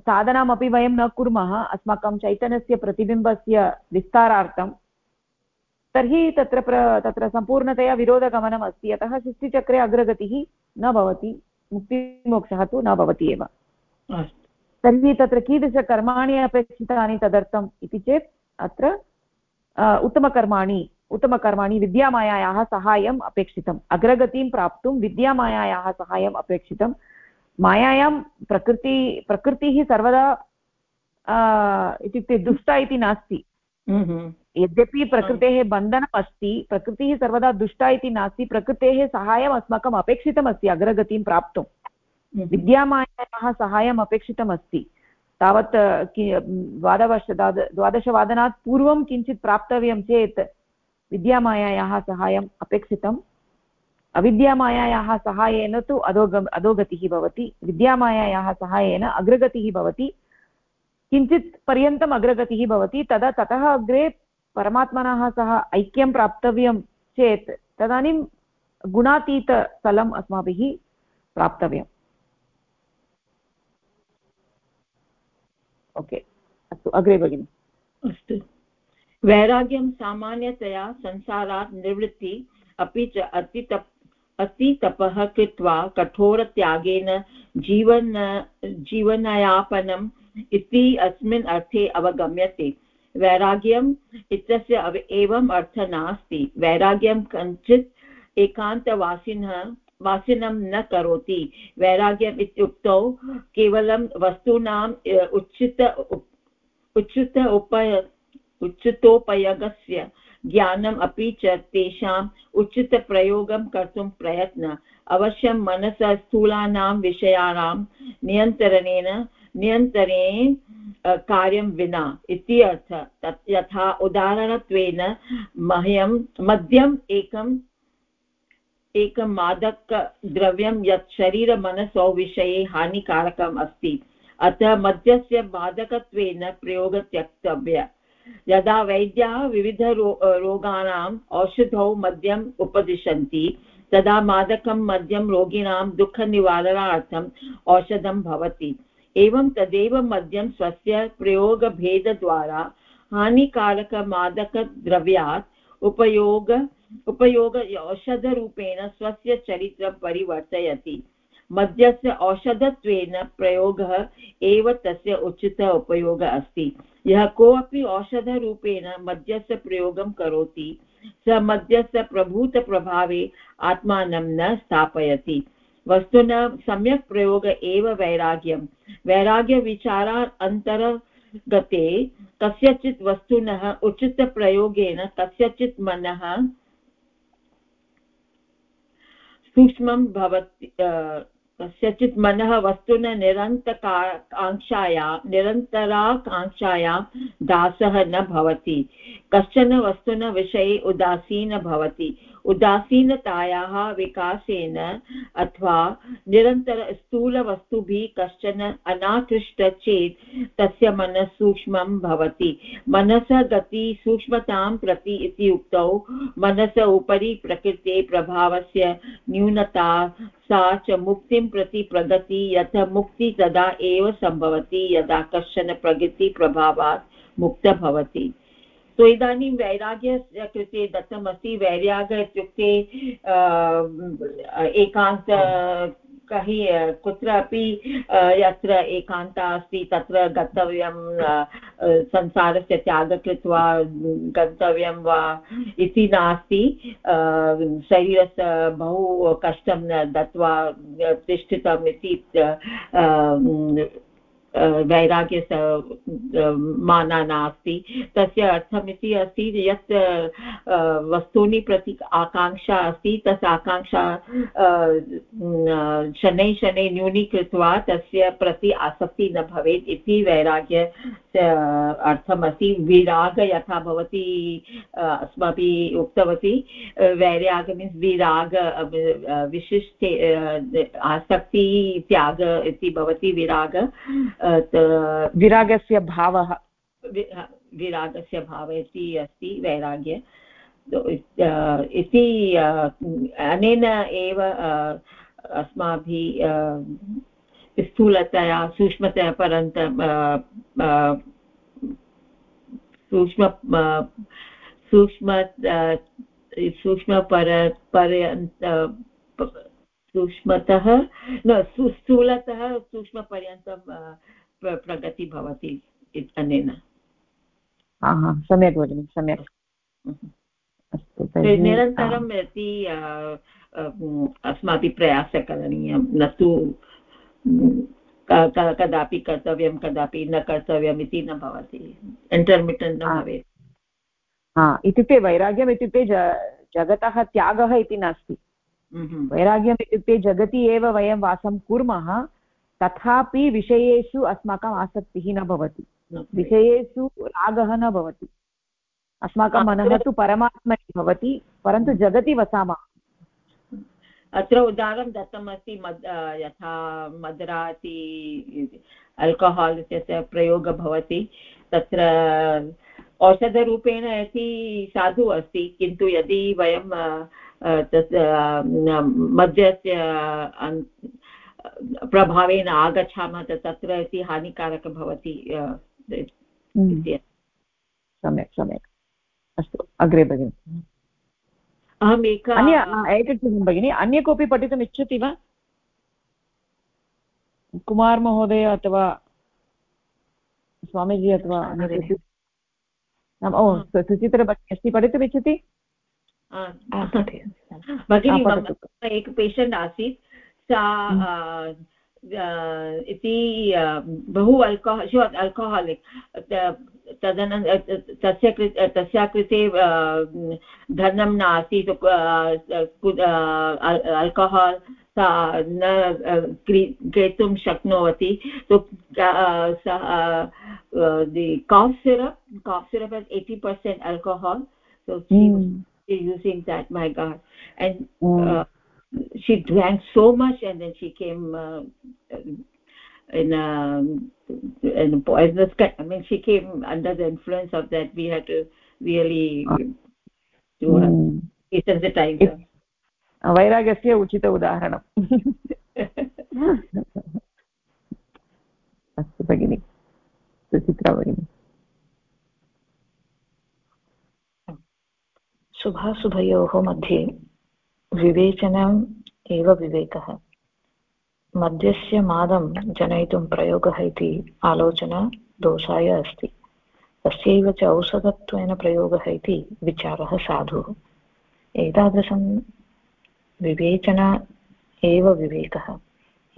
साधनामपि वयं न कुर्मः अस्माकं चैतन्यस्य प्रतिबिम्बस्य विस्तारार्थं। तर्हि तत्र प्र तत्र सम्पूर्णतया विरोधगमनम् अस्ति। अतः सृष्टिचक्रे अग्रगतिः न भवति मुक्तिमोक्षः तु न भवति एव। तर्हि तत्र कीदृशकर्माणि अपेक्षितानि तदर्थम् इति चेत् अत्र उत्तमकर्माणि उत्तमकर्माणि विद्यामायायाः सहायम् अपेक्षितम्। अग्रगतिं प्राप्तुं विद्यामायायाः सहायम् अपेक्षितं मायायां प्रकृति प्रकृतिः सर्वदा इत्युक्ते दुष्टा इति नास्ति। हम्म। यद्यपि प्रकृतेः बन्धनम् अस्ति प्रकृतिः सर्वदा दुष्टा इति नास्ति प्रकृतेः सहायम् अस्माकम् अपेक्षितमस्ति अग्रगतिं प्राप्तुं। हम्म। विद्यामायायाः सहायम् अपेक्षितमस्ति। तावत् द्वादश द्वादशवादनात् पूर्वं किञ्चित् प्राप्तव्यं चेत् विद्यामायायाः सहायम् अपेक्षितम्। अविद्यामायायाः सहायेन तु अधोग अधोगतिः भवति विद्यामायायाः सहायेन अग्रगतिः भवति किञ्चित् पर्यन्तम् अग्रगतिः भवति तदा ततः अग्रे परमात्मनः सह ऐक्यं प्राप्तव्यं चेत् तदानीं गुणातीतस्थलम् अस्माभिः प्राप्तव्यम्। ओके अस्तु अग्रे भगिनि। अस्तु। वैराग्यं सामान्यतया संसारात् निवृत्ति अपि च अतितप् अतितपः कृत्वा कठोरत्यागेन जीवन जीवनयापनम् इति अस्मिन् अर्थे अवगम्यते। वैराग्यम् इत्यस्य एवम् अर्थः नास्ति। वैराग्यं कञ्चित् एकान्तवासिनः, वासिनं न करोति। वैराग्यम् इत्युक्तौ केवलं वस्तूनाम् उचित उचित उपय उचितोपयोगस्य ज्ञानम् अपि च तेषाम् उचितप्रयोगं कर्तुं प्रयत्न। अवश्यं मनसः स्थूलानां विषयाणां नियन्त्रणेन नियन्त्रणेन कार्यं विना इति अर्थः। तत् यथा उदाहरणत्वेन मह्यं, मद्यम् एकम्, एकं मादकद्रव्यं यत् शरीरमनसौ विषये हानिकारकम् अस्ति। अतः मद्यस्य मादकत्वेन प्रयोगः त्यक्तव्य। यदा वैद्याः विविधरो रोगाणाम्, औषधौ मद्यम् उपदिशन्ति, तदा मादकं मद्यं रोगिणां दुःखनिवारणार्थम् औषधं भवति। एवं तदेव मद्यं स्वस्य प्रयोगभेदद्वारा हानिकारकमादकद्रव्यात् उपयोग उपयोग औषधरूपेण स्वस्य चरित्रं परिवर्तयति। मद्यस्य औषधत्वेन प्रयोगः एव तस्य उचितः उपयोगः अस्ति। यः कोऽपि औषधरूपेण मद्यस्य प्रयोगं करोति, स मद्यस्य प्रभूतप्रभावे आत्मानं न स्थापयति। वस्तुना सम्यक् प्रयोग एव वैराग्यं वैराग्यविचारात् अन्तर्गते कस्यचित् वस्तुनः उचितप्रयोगेन कस्यचित् मनः सूक्ष्मं भवति कस्यचित् मनः वस्तुन निरन्तकाङ्क्षाया निरन्तराकाङ्क्षायां दासः न भवति। कश्चन वस्तुन विषये उदासीन भवति। उदासीनतायाः विकासेन अथवा निरन्तर स्थूलवस्तुभिः कश्चन अनाकृष्ट चेत् तस्य मनः सूक्ष्मं भवति। मनसः गति सूक्ष्मतां प्रति इति उक्तौ, मनसः उपरि प्रकृते प्रभावस्य न्यूनता सा च मुक्तिं प्रति प्रगति यथ मुक्ति तदा एव सम्भवति, यदा कश्चन प्रगतिप्रभावात् मुक्तः भवति। सो इदानीं वैराग्यस्य कृते दत्तमस्ति। वैराग इत्युक्ते एकान्त कहि कुत्रापि यत्र एकान्ता अस्ति, तत्र गन्तव्यं संसारस्य त्यागं कृत्वा गन्तव्यं वा इति नास्ति। शरीरस्य बहु कष्टं दत्वा तिष्ठितम् इति वैराग्यस्य माना नास्ति। तस्य अर्थमिति अस्ति यत् वस्तूनि प्रति आकाङ्क्षा अस्ति। तस् आकाङ्क्षा शनैः शनैः न्यूनीकृत्वा तस्य प्रति आसक्तिः न भवेत् इति वैराग्य अर्थमस्ति। विराग यथा भवती अस्माभिः उक्तवती। वैराग मीन्स् विराग विशिष्टे आसक्ति, त्याग इति भवति विराग। विरागस्य भावः। विरागस्य भावः इति अस्ति, वैराग्य। इति अनेन एव अस्माभिः स्थूलतया, सूक्ष्मतया परन्तं सूक्ष्म सूक्ष्म सूक्ष्मपर पर्यन्त सूक्ष्मतः न स्थूलतः सूक्ष्मपर्यन्तं प्रगतिः भवति अनेन। सम्यक् भगिनि सम्यक्। निरन्तरं यदि अस्माभिः प्रयासः करणीयं न तु कदापि कर्तव्यं कदापि न कर्तव्यम् इति न भवति। इण्टर्मिटेण्ट् न भवेत्। हा इत्युक्ते वैराग्यम् इत्युक्ते जगतः त्यागः इति नास्ति। वैराग्यम् इत्युक्ते जगति एव वयं वासं कुर्मः तथापि विषयेषु अस्माकम् आसक्तिः न भवति। विषयेषु रागः न भवति। अस्माकं मनः तु परमात्मनि भवति परन्तु जगति वसामः। अत्र उदाहरणं दत्तमस्ति मद् यथा मद्रा इति अल्कोहाल् इत्यस्य प्रयोगः भवति। तत्र औषधरूपेण यदि साधु अस्ति किन्तु यदि वयं तत् मद्यस्य प्रभावेन आगच्छामः तत्र इति हानिकारकं भवति हम्म। सम्यक् सम्यक्। अस्तु अग्रे भगिनि। अहम् एक अन्य एतत् भगिनि अन्य कोऽपि पठितुम् इच्छति वा? कुमार् महोदय अथवा स्वामीजी अथवा ओ सुचित्र अस्ति पठितुमिच्छति भगिनी एक पेशण्ट् आसीत् सा। इति बहु अल्कोहाल् शि अल्कोहालिक् तदन तस्य कृते तस्या कृते धनं नास्ति अल्कोहाल् सा न क्रेतुं शक्नोति cough syrup cough syrup eighty percent alcohol so she mm. was using that my god and mm. uh, she drank so much and then she came uh, in a, in a poisonous i mean she came under the influence of that we had to really do mm. desensitize her वैराग्यस्य उचित उदाहरणम् अस्तु भगिनि सुचित्रा भगिनि शुभाशुभयोः मध्ये विवेचनम् एव विवेकः। मद्यस्य मादं जनयितुं प्रयोगः इति आलोचना दोषाय अस्ति। तस्यैव च औषधत्वेन प्रयोगः इति विचारः साधुः। एतादृशं विवेचन एव विवेकः।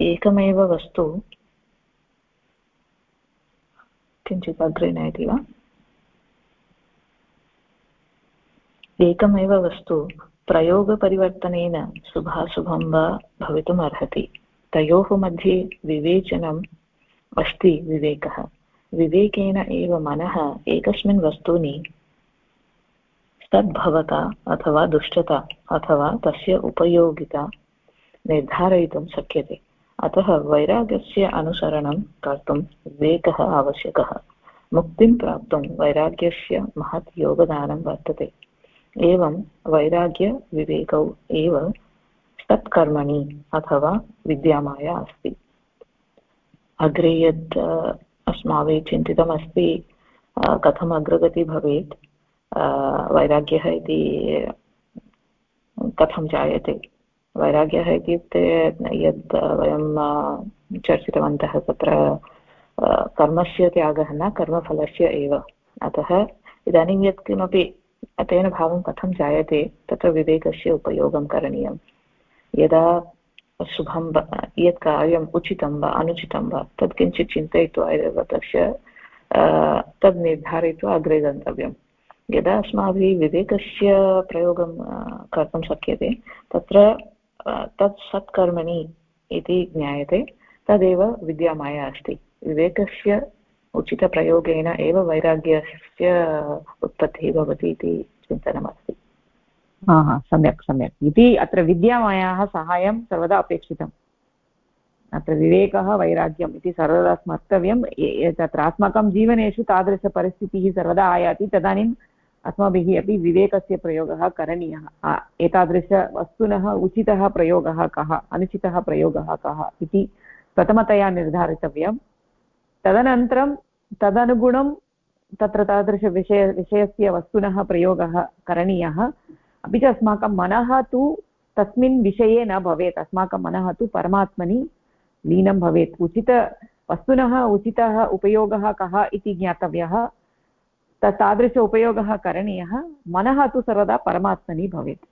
एकमेव वस्तु किञ्चित् अग्रे नयति वा? एकमेव वस्तु, प्रयोगपरिवर्तनेन शुभाशुभं वा भवितुम् अर्हति तयोः मध्ये विवेचनम् अस्ति विवेकः। विवेकेन एव मनः एकस्मिन् वस्तुनि सद्भवता अथवा दुष्टता अथवा तस्य उपयोगिता निर्धारयितुं शक्यते। अतः वैराग्यस्य अनुसरणं कर्तुं विवेकः आवश्यकः। मुक्तिं प्राप्तुं वैराग्यस्य महत् योगदानं वर्तते। एवं वैराग्यविवेकौ एव तत्कर्मणि अथवा विद्यामाया अस्ति। अग्रे यत् अस्माभिः चिन्तितमस्ति कथम् अग्रगति भवेत् वैराग्यः इति, कथं जायते? वैराग्यः इत्युक्ते यद् वयं चर्चितवन्तः तत्र कर्मस्य त्यागः न, कर्मफलस्य एव। अतः इदानीं यत्किमपि तेन भावं कथं जायते? तत्र विवेकस्य उपयोगं करणीयं। यदा शुभं यत् कार्यम् उचितं वा, अनुचितं वा, तत् किञ्चित् चिन्तयित्वा एव तस्य तद् निर्धारयित्वा अग्रे गन्तव्यं। यदा अस्माभिः विवेकस्य प्रयोगं कर्तुं शक्यते, तत्र तत् सत्कर्मणि इति ज्ञायते, तदेव विद्यामाया अस्ति। विवेकस्य उचितप्रयोगेन एव वैराग्यस्य उत्पत्तिः भवति इति चिन्तनमस्ति। हा हा सम्यक् सम्यक्। इति अत्र विद्यामायाः साहाय्यं सर्वदा अपेक्षितम्। अत्र विवेकः, वैराग्यम् इति सर्वदा स्मर्तव्यं तत्र अस्माकं जीवनेषु तादृशपरिस्थितिः सर्वदा आयाति। तदानीम् अस्माभिः अपि विवेकस्य प्रयोगः करणीयः। एतादृशवस्तुनः उचितः प्रयोगः कः, अनुचितः प्रयोगः कः इति प्रथमतया निर्धारितव्यं तदनन्तरं तदनुगुणं तत्र तादृशविषय विषयस्य वस्तुनः प्रयोगः करणीयः। अपि च अस्माकं मनः तु तस्मिन् विषये न भवेत्। अस्माकं मनः तु परमात्मनि लीनं भवेत्। उचित वस्तुनः उचितः उपयोगः कः इति ज्ञातव्यः। तादृश उपयोगः करणीयः। मनः तु सर्वदा परमात्मनि भवेत्।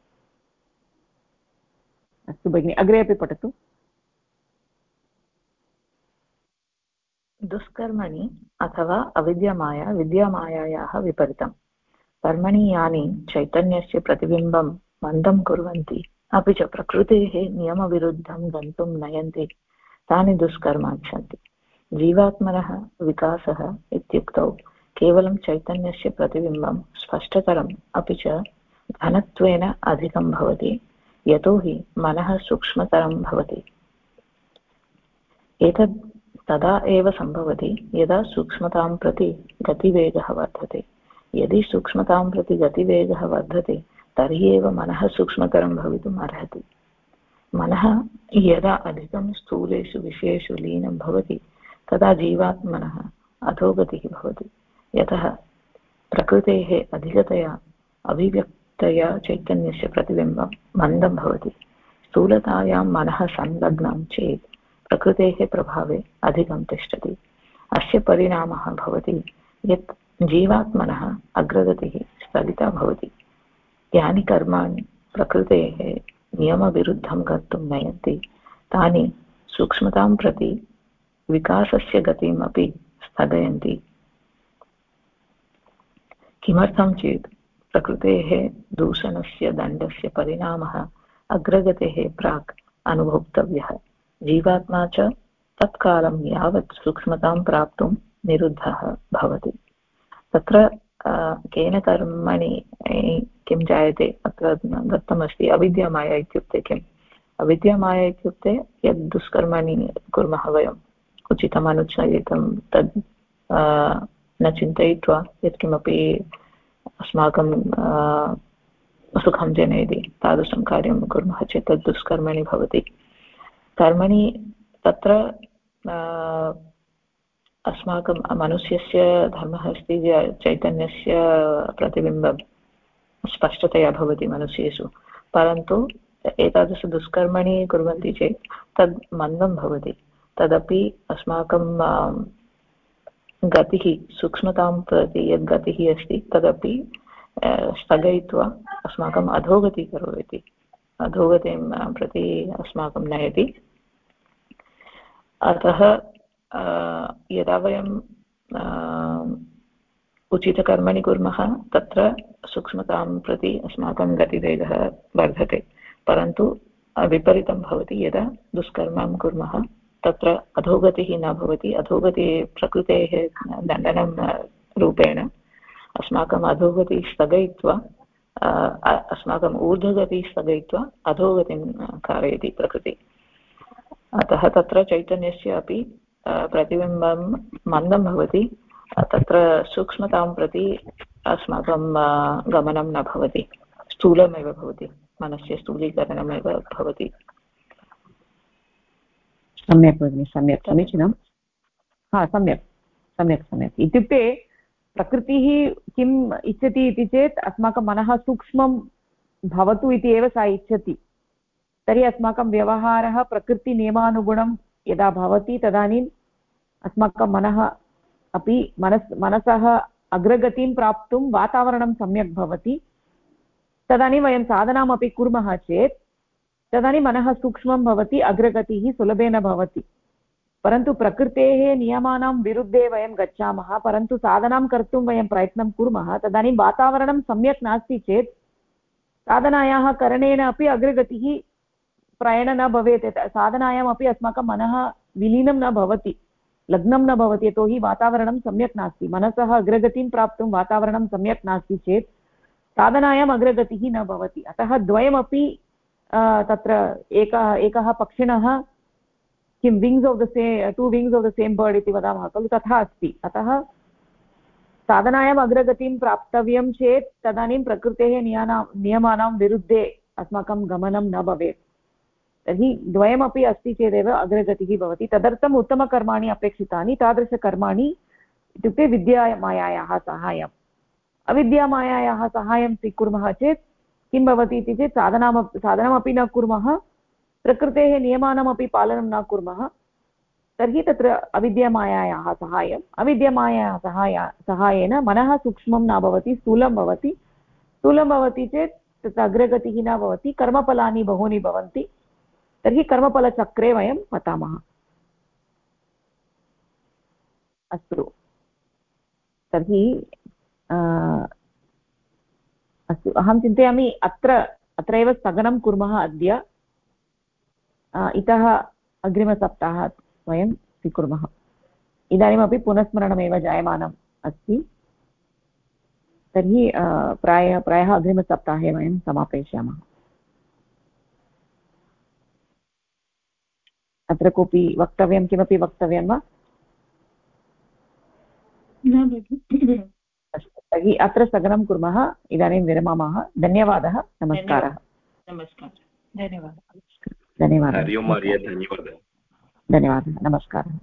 अस्तु भगिनि, अग्रे अपि पठतु। दुष्कर्मणि अथवा अविद्यमाया, विद्यामायायाः विपरीतं कर्मणि यानि चैतन्यस्य प्रतिबिम्बं मन्दं कुर्वन्ति। अपि च प्रकृतेः नियमविरुद्धं गन्तुं नयन्ति। तानि दुष्कर्माणि सन्ति जीवात्मनः विकासः इत्युक्तौ केवलं चैतन्यस्य प्रतिबिम्बं स्पष्टतरम् अपि च घनत्वेन अधिकं भवति, यतोहि मनः सूक्ष्मतरं भवति। एतद् तदा एव सम्भवति यदा सूक्ष्मतां प्रति गतिवेगः वर्धते। यदि सूक्ष्मतां प्रति गतिवेगः वर्धते, तर्हि एव मनः सूक्ष्मतरं भवितुम् अर्हति। मनः यदा अधिकं स्थूलेषु विषयेषु लीनं भवति, तदा जीवात्मनः अधोगतिः भवति। यतः प्रकृतेः अधिकतया अभिव्यक्तया चैतन्यस्य प्रतिबिम्बं मन्दं भवति। स्थूलतायां मनः संलग्नं चेत् प्रकृतेः प्रभावे अधिकं तिष्ठति। अस्य परिणामः भवति यत् जीवात्मनः अग्रगतिः स्थगिता भवति। यानि कर्माणि प्रकृतेः नियमविरुद्धं कर्तुं नयन्ति, तानि सूक्ष्मतां प्रति विकासस्य गतिम् स्थगयन्ति। किमर्थं चेत् प्रकृतेः दूषणस्य दण्डस्य परिणामः अग्रगतेः प्राक् अनुभोक्तव्यः। जीवात्मा च तत्कालं यावत् सूक्ष्मतां प्राप्तुं निरुद्धः भवति। तत्र केन कर्मणि किं जायते? अत्र दत्तमस्ति, अविद्यामाया इत्युक्ते किम्? अविद्यामाया इत्युक्ते यद् दुष्कर्माणि कुर्मः वयम् उचितम् अनुचितं तद् न चिन्तयित्वा यत्किमपि अस्माकं सुखं जनयति, तादृशं कार्यं कुर्मः चेत् तद् दुष्कर्मणि भवति। कर्मणि तत्र अस्माकं, मनुष्यस्य धर्मः अस्ति चैतन्यस्य प्रतिबिम्बं स्पष्टतया भवति मनुष्येषु। परन्तु एतादृशदुष्कर्मणि कुर्वन्ति चेत् तद् मन्दं भवति। तदपि अस्माकं गतिः, सूक्ष्मतां प्रति यद् गतिः अस्ति, तदपि स्थगयित्वा अस्माकम् अधोगतिः करोति। अधोगतिं प्रति अस्माकं नयति। अतः यदा वयं उचितकर्मणि कुर्मः, तत्र सूक्ष्मतां प्रति अस्माकं गतिवेगः वर्धते। परन्तु विपरीतं भवति, यदा दुष्कर्मं कुर्मः, तत्र अधोगतिः न भवति। अधोगतिः प्रकृतेः दण्डनं रूपेण अस्माकम् अधोगतिः स्थगयित्वा अस्माकम् ऊर्ध्वगतिः स्थगयित्वा अधोगतिं कारयति प्रकृतिः। अतः तत्र चैतन्यस्य अपि प्रतिबिम्बं मन्दं भवति। तत्र सूक्ष्मतां प्रति अस्माकं गमनं न भवति। स्थूलमेव भवति। मनस्य स्थूलीकरणमेव भवति। सम्यक् भगिनि सम्यक्। समीचीनं? हा सम्यक्। सम्यक् सम्यक्। इत्युक्ते प्रकृतिः किम् इच्छति इति चेत् अस्माकं मनः सूक्ष्मं भवतु इति एव सा इच्छति। तर्हि अस्माकं व्यवहारः, प्रकृतिनियमानुगुणं यदा भवति तदानीम् अस्माकं मनः अपि मनस्, मनसः अग्रगतिं प्राप्तुं वातावरणं सम्यक् भवति। तदानीं वयं साधनामपि कुर्मः चेत् तदानीं मनः सूक्ष्मं भवति, अग्रगतिः सुलभेन भवति। परन्तु प्रकृतेः नियमानां विरुद्धे वयं गच्छामः, परन्तु साधनां कर्तुं वयं प्रयत्नं कुर्मः, तदानीं वातावरणं सम्यक् नास्ति चेत् साधनायाः करणेन अपि अग्रगतिः प्रायेण न भवेत् साधनायामपि अस्माकं मनः विलीनं न भवति, लग्नं न भवति, यतोहि वातावरणं सम्यक् नास्ति, मनसः अग्रगतिं प्राप्तुं वातावरणं सम्यक् नास्ति चेत् साधनायाम् अग्रगतिः न भवति। अतः द्वयमपि तत्र एकः एकः पक्षिणः किं wings of the say two wings of the same bird इति वदामः खलु, तथा अस्ति। अतः साधनायाम् अग्रगतिं प्राप्तव्यं चेत् तदानीं प्रकृतेः नियमानां नियमानां विरुद्धे अस्माकं गमनं न भवेत्। तर्हि द्वयमपि अस्ति चेदेव अग्रगतिः भवति। तदर्थम् उत्तमकर्माणि अपेक्षितानि, तादृशकर्माणि इत्युक्ते विद्यामायायाः साहाय्यम् अविद्यामायायाः साहाय्यं स्वीकुर्मः चेत् किं भवति इति चेत् साधनामपि न कुर्मः, प्रकृतेः नियमानामपि पालनं न कुर्मः। तर्हि तत्र अविद्यमायायाः सहायम्। सहाय, सहायेन मनः सूक्ष्मं न भवति, स्थूलं भवति। स्थूलं भवति चेत् तत्र अग्रगतिः न भवति, कर्मफलानि बहूनि भवन्ति। तर्हि कर्मफलचक्रे वयं पतामः अस्तु। तर्हि अस्तु, अहं चिन्तयामि अत्र, अत्रैव स्थगनं कुर्मः अद्य। इतः अग्रिमसप्ताहात् वयं स्वीकुर्मः। इदानीमपि पुनस्मरणमेव जायमानम् अस्ति। तर्हि प्रायः प्रायः अग्रिमसप्ताहे वयं समापयिष्यामः। अत्र कोऽपि वक्तव्यं किमपि वक्तव्यं वा? अस्तु तर्हि अत्र स्थगनं कुर्मः इदानीं विरमामः। धन्यवादः नमस्कारः। नमस्कारः। धन्यवादः। धन्यवादः। हरि ओम् महोदय धन्यवादः। धन्यवादः नमस्कारः।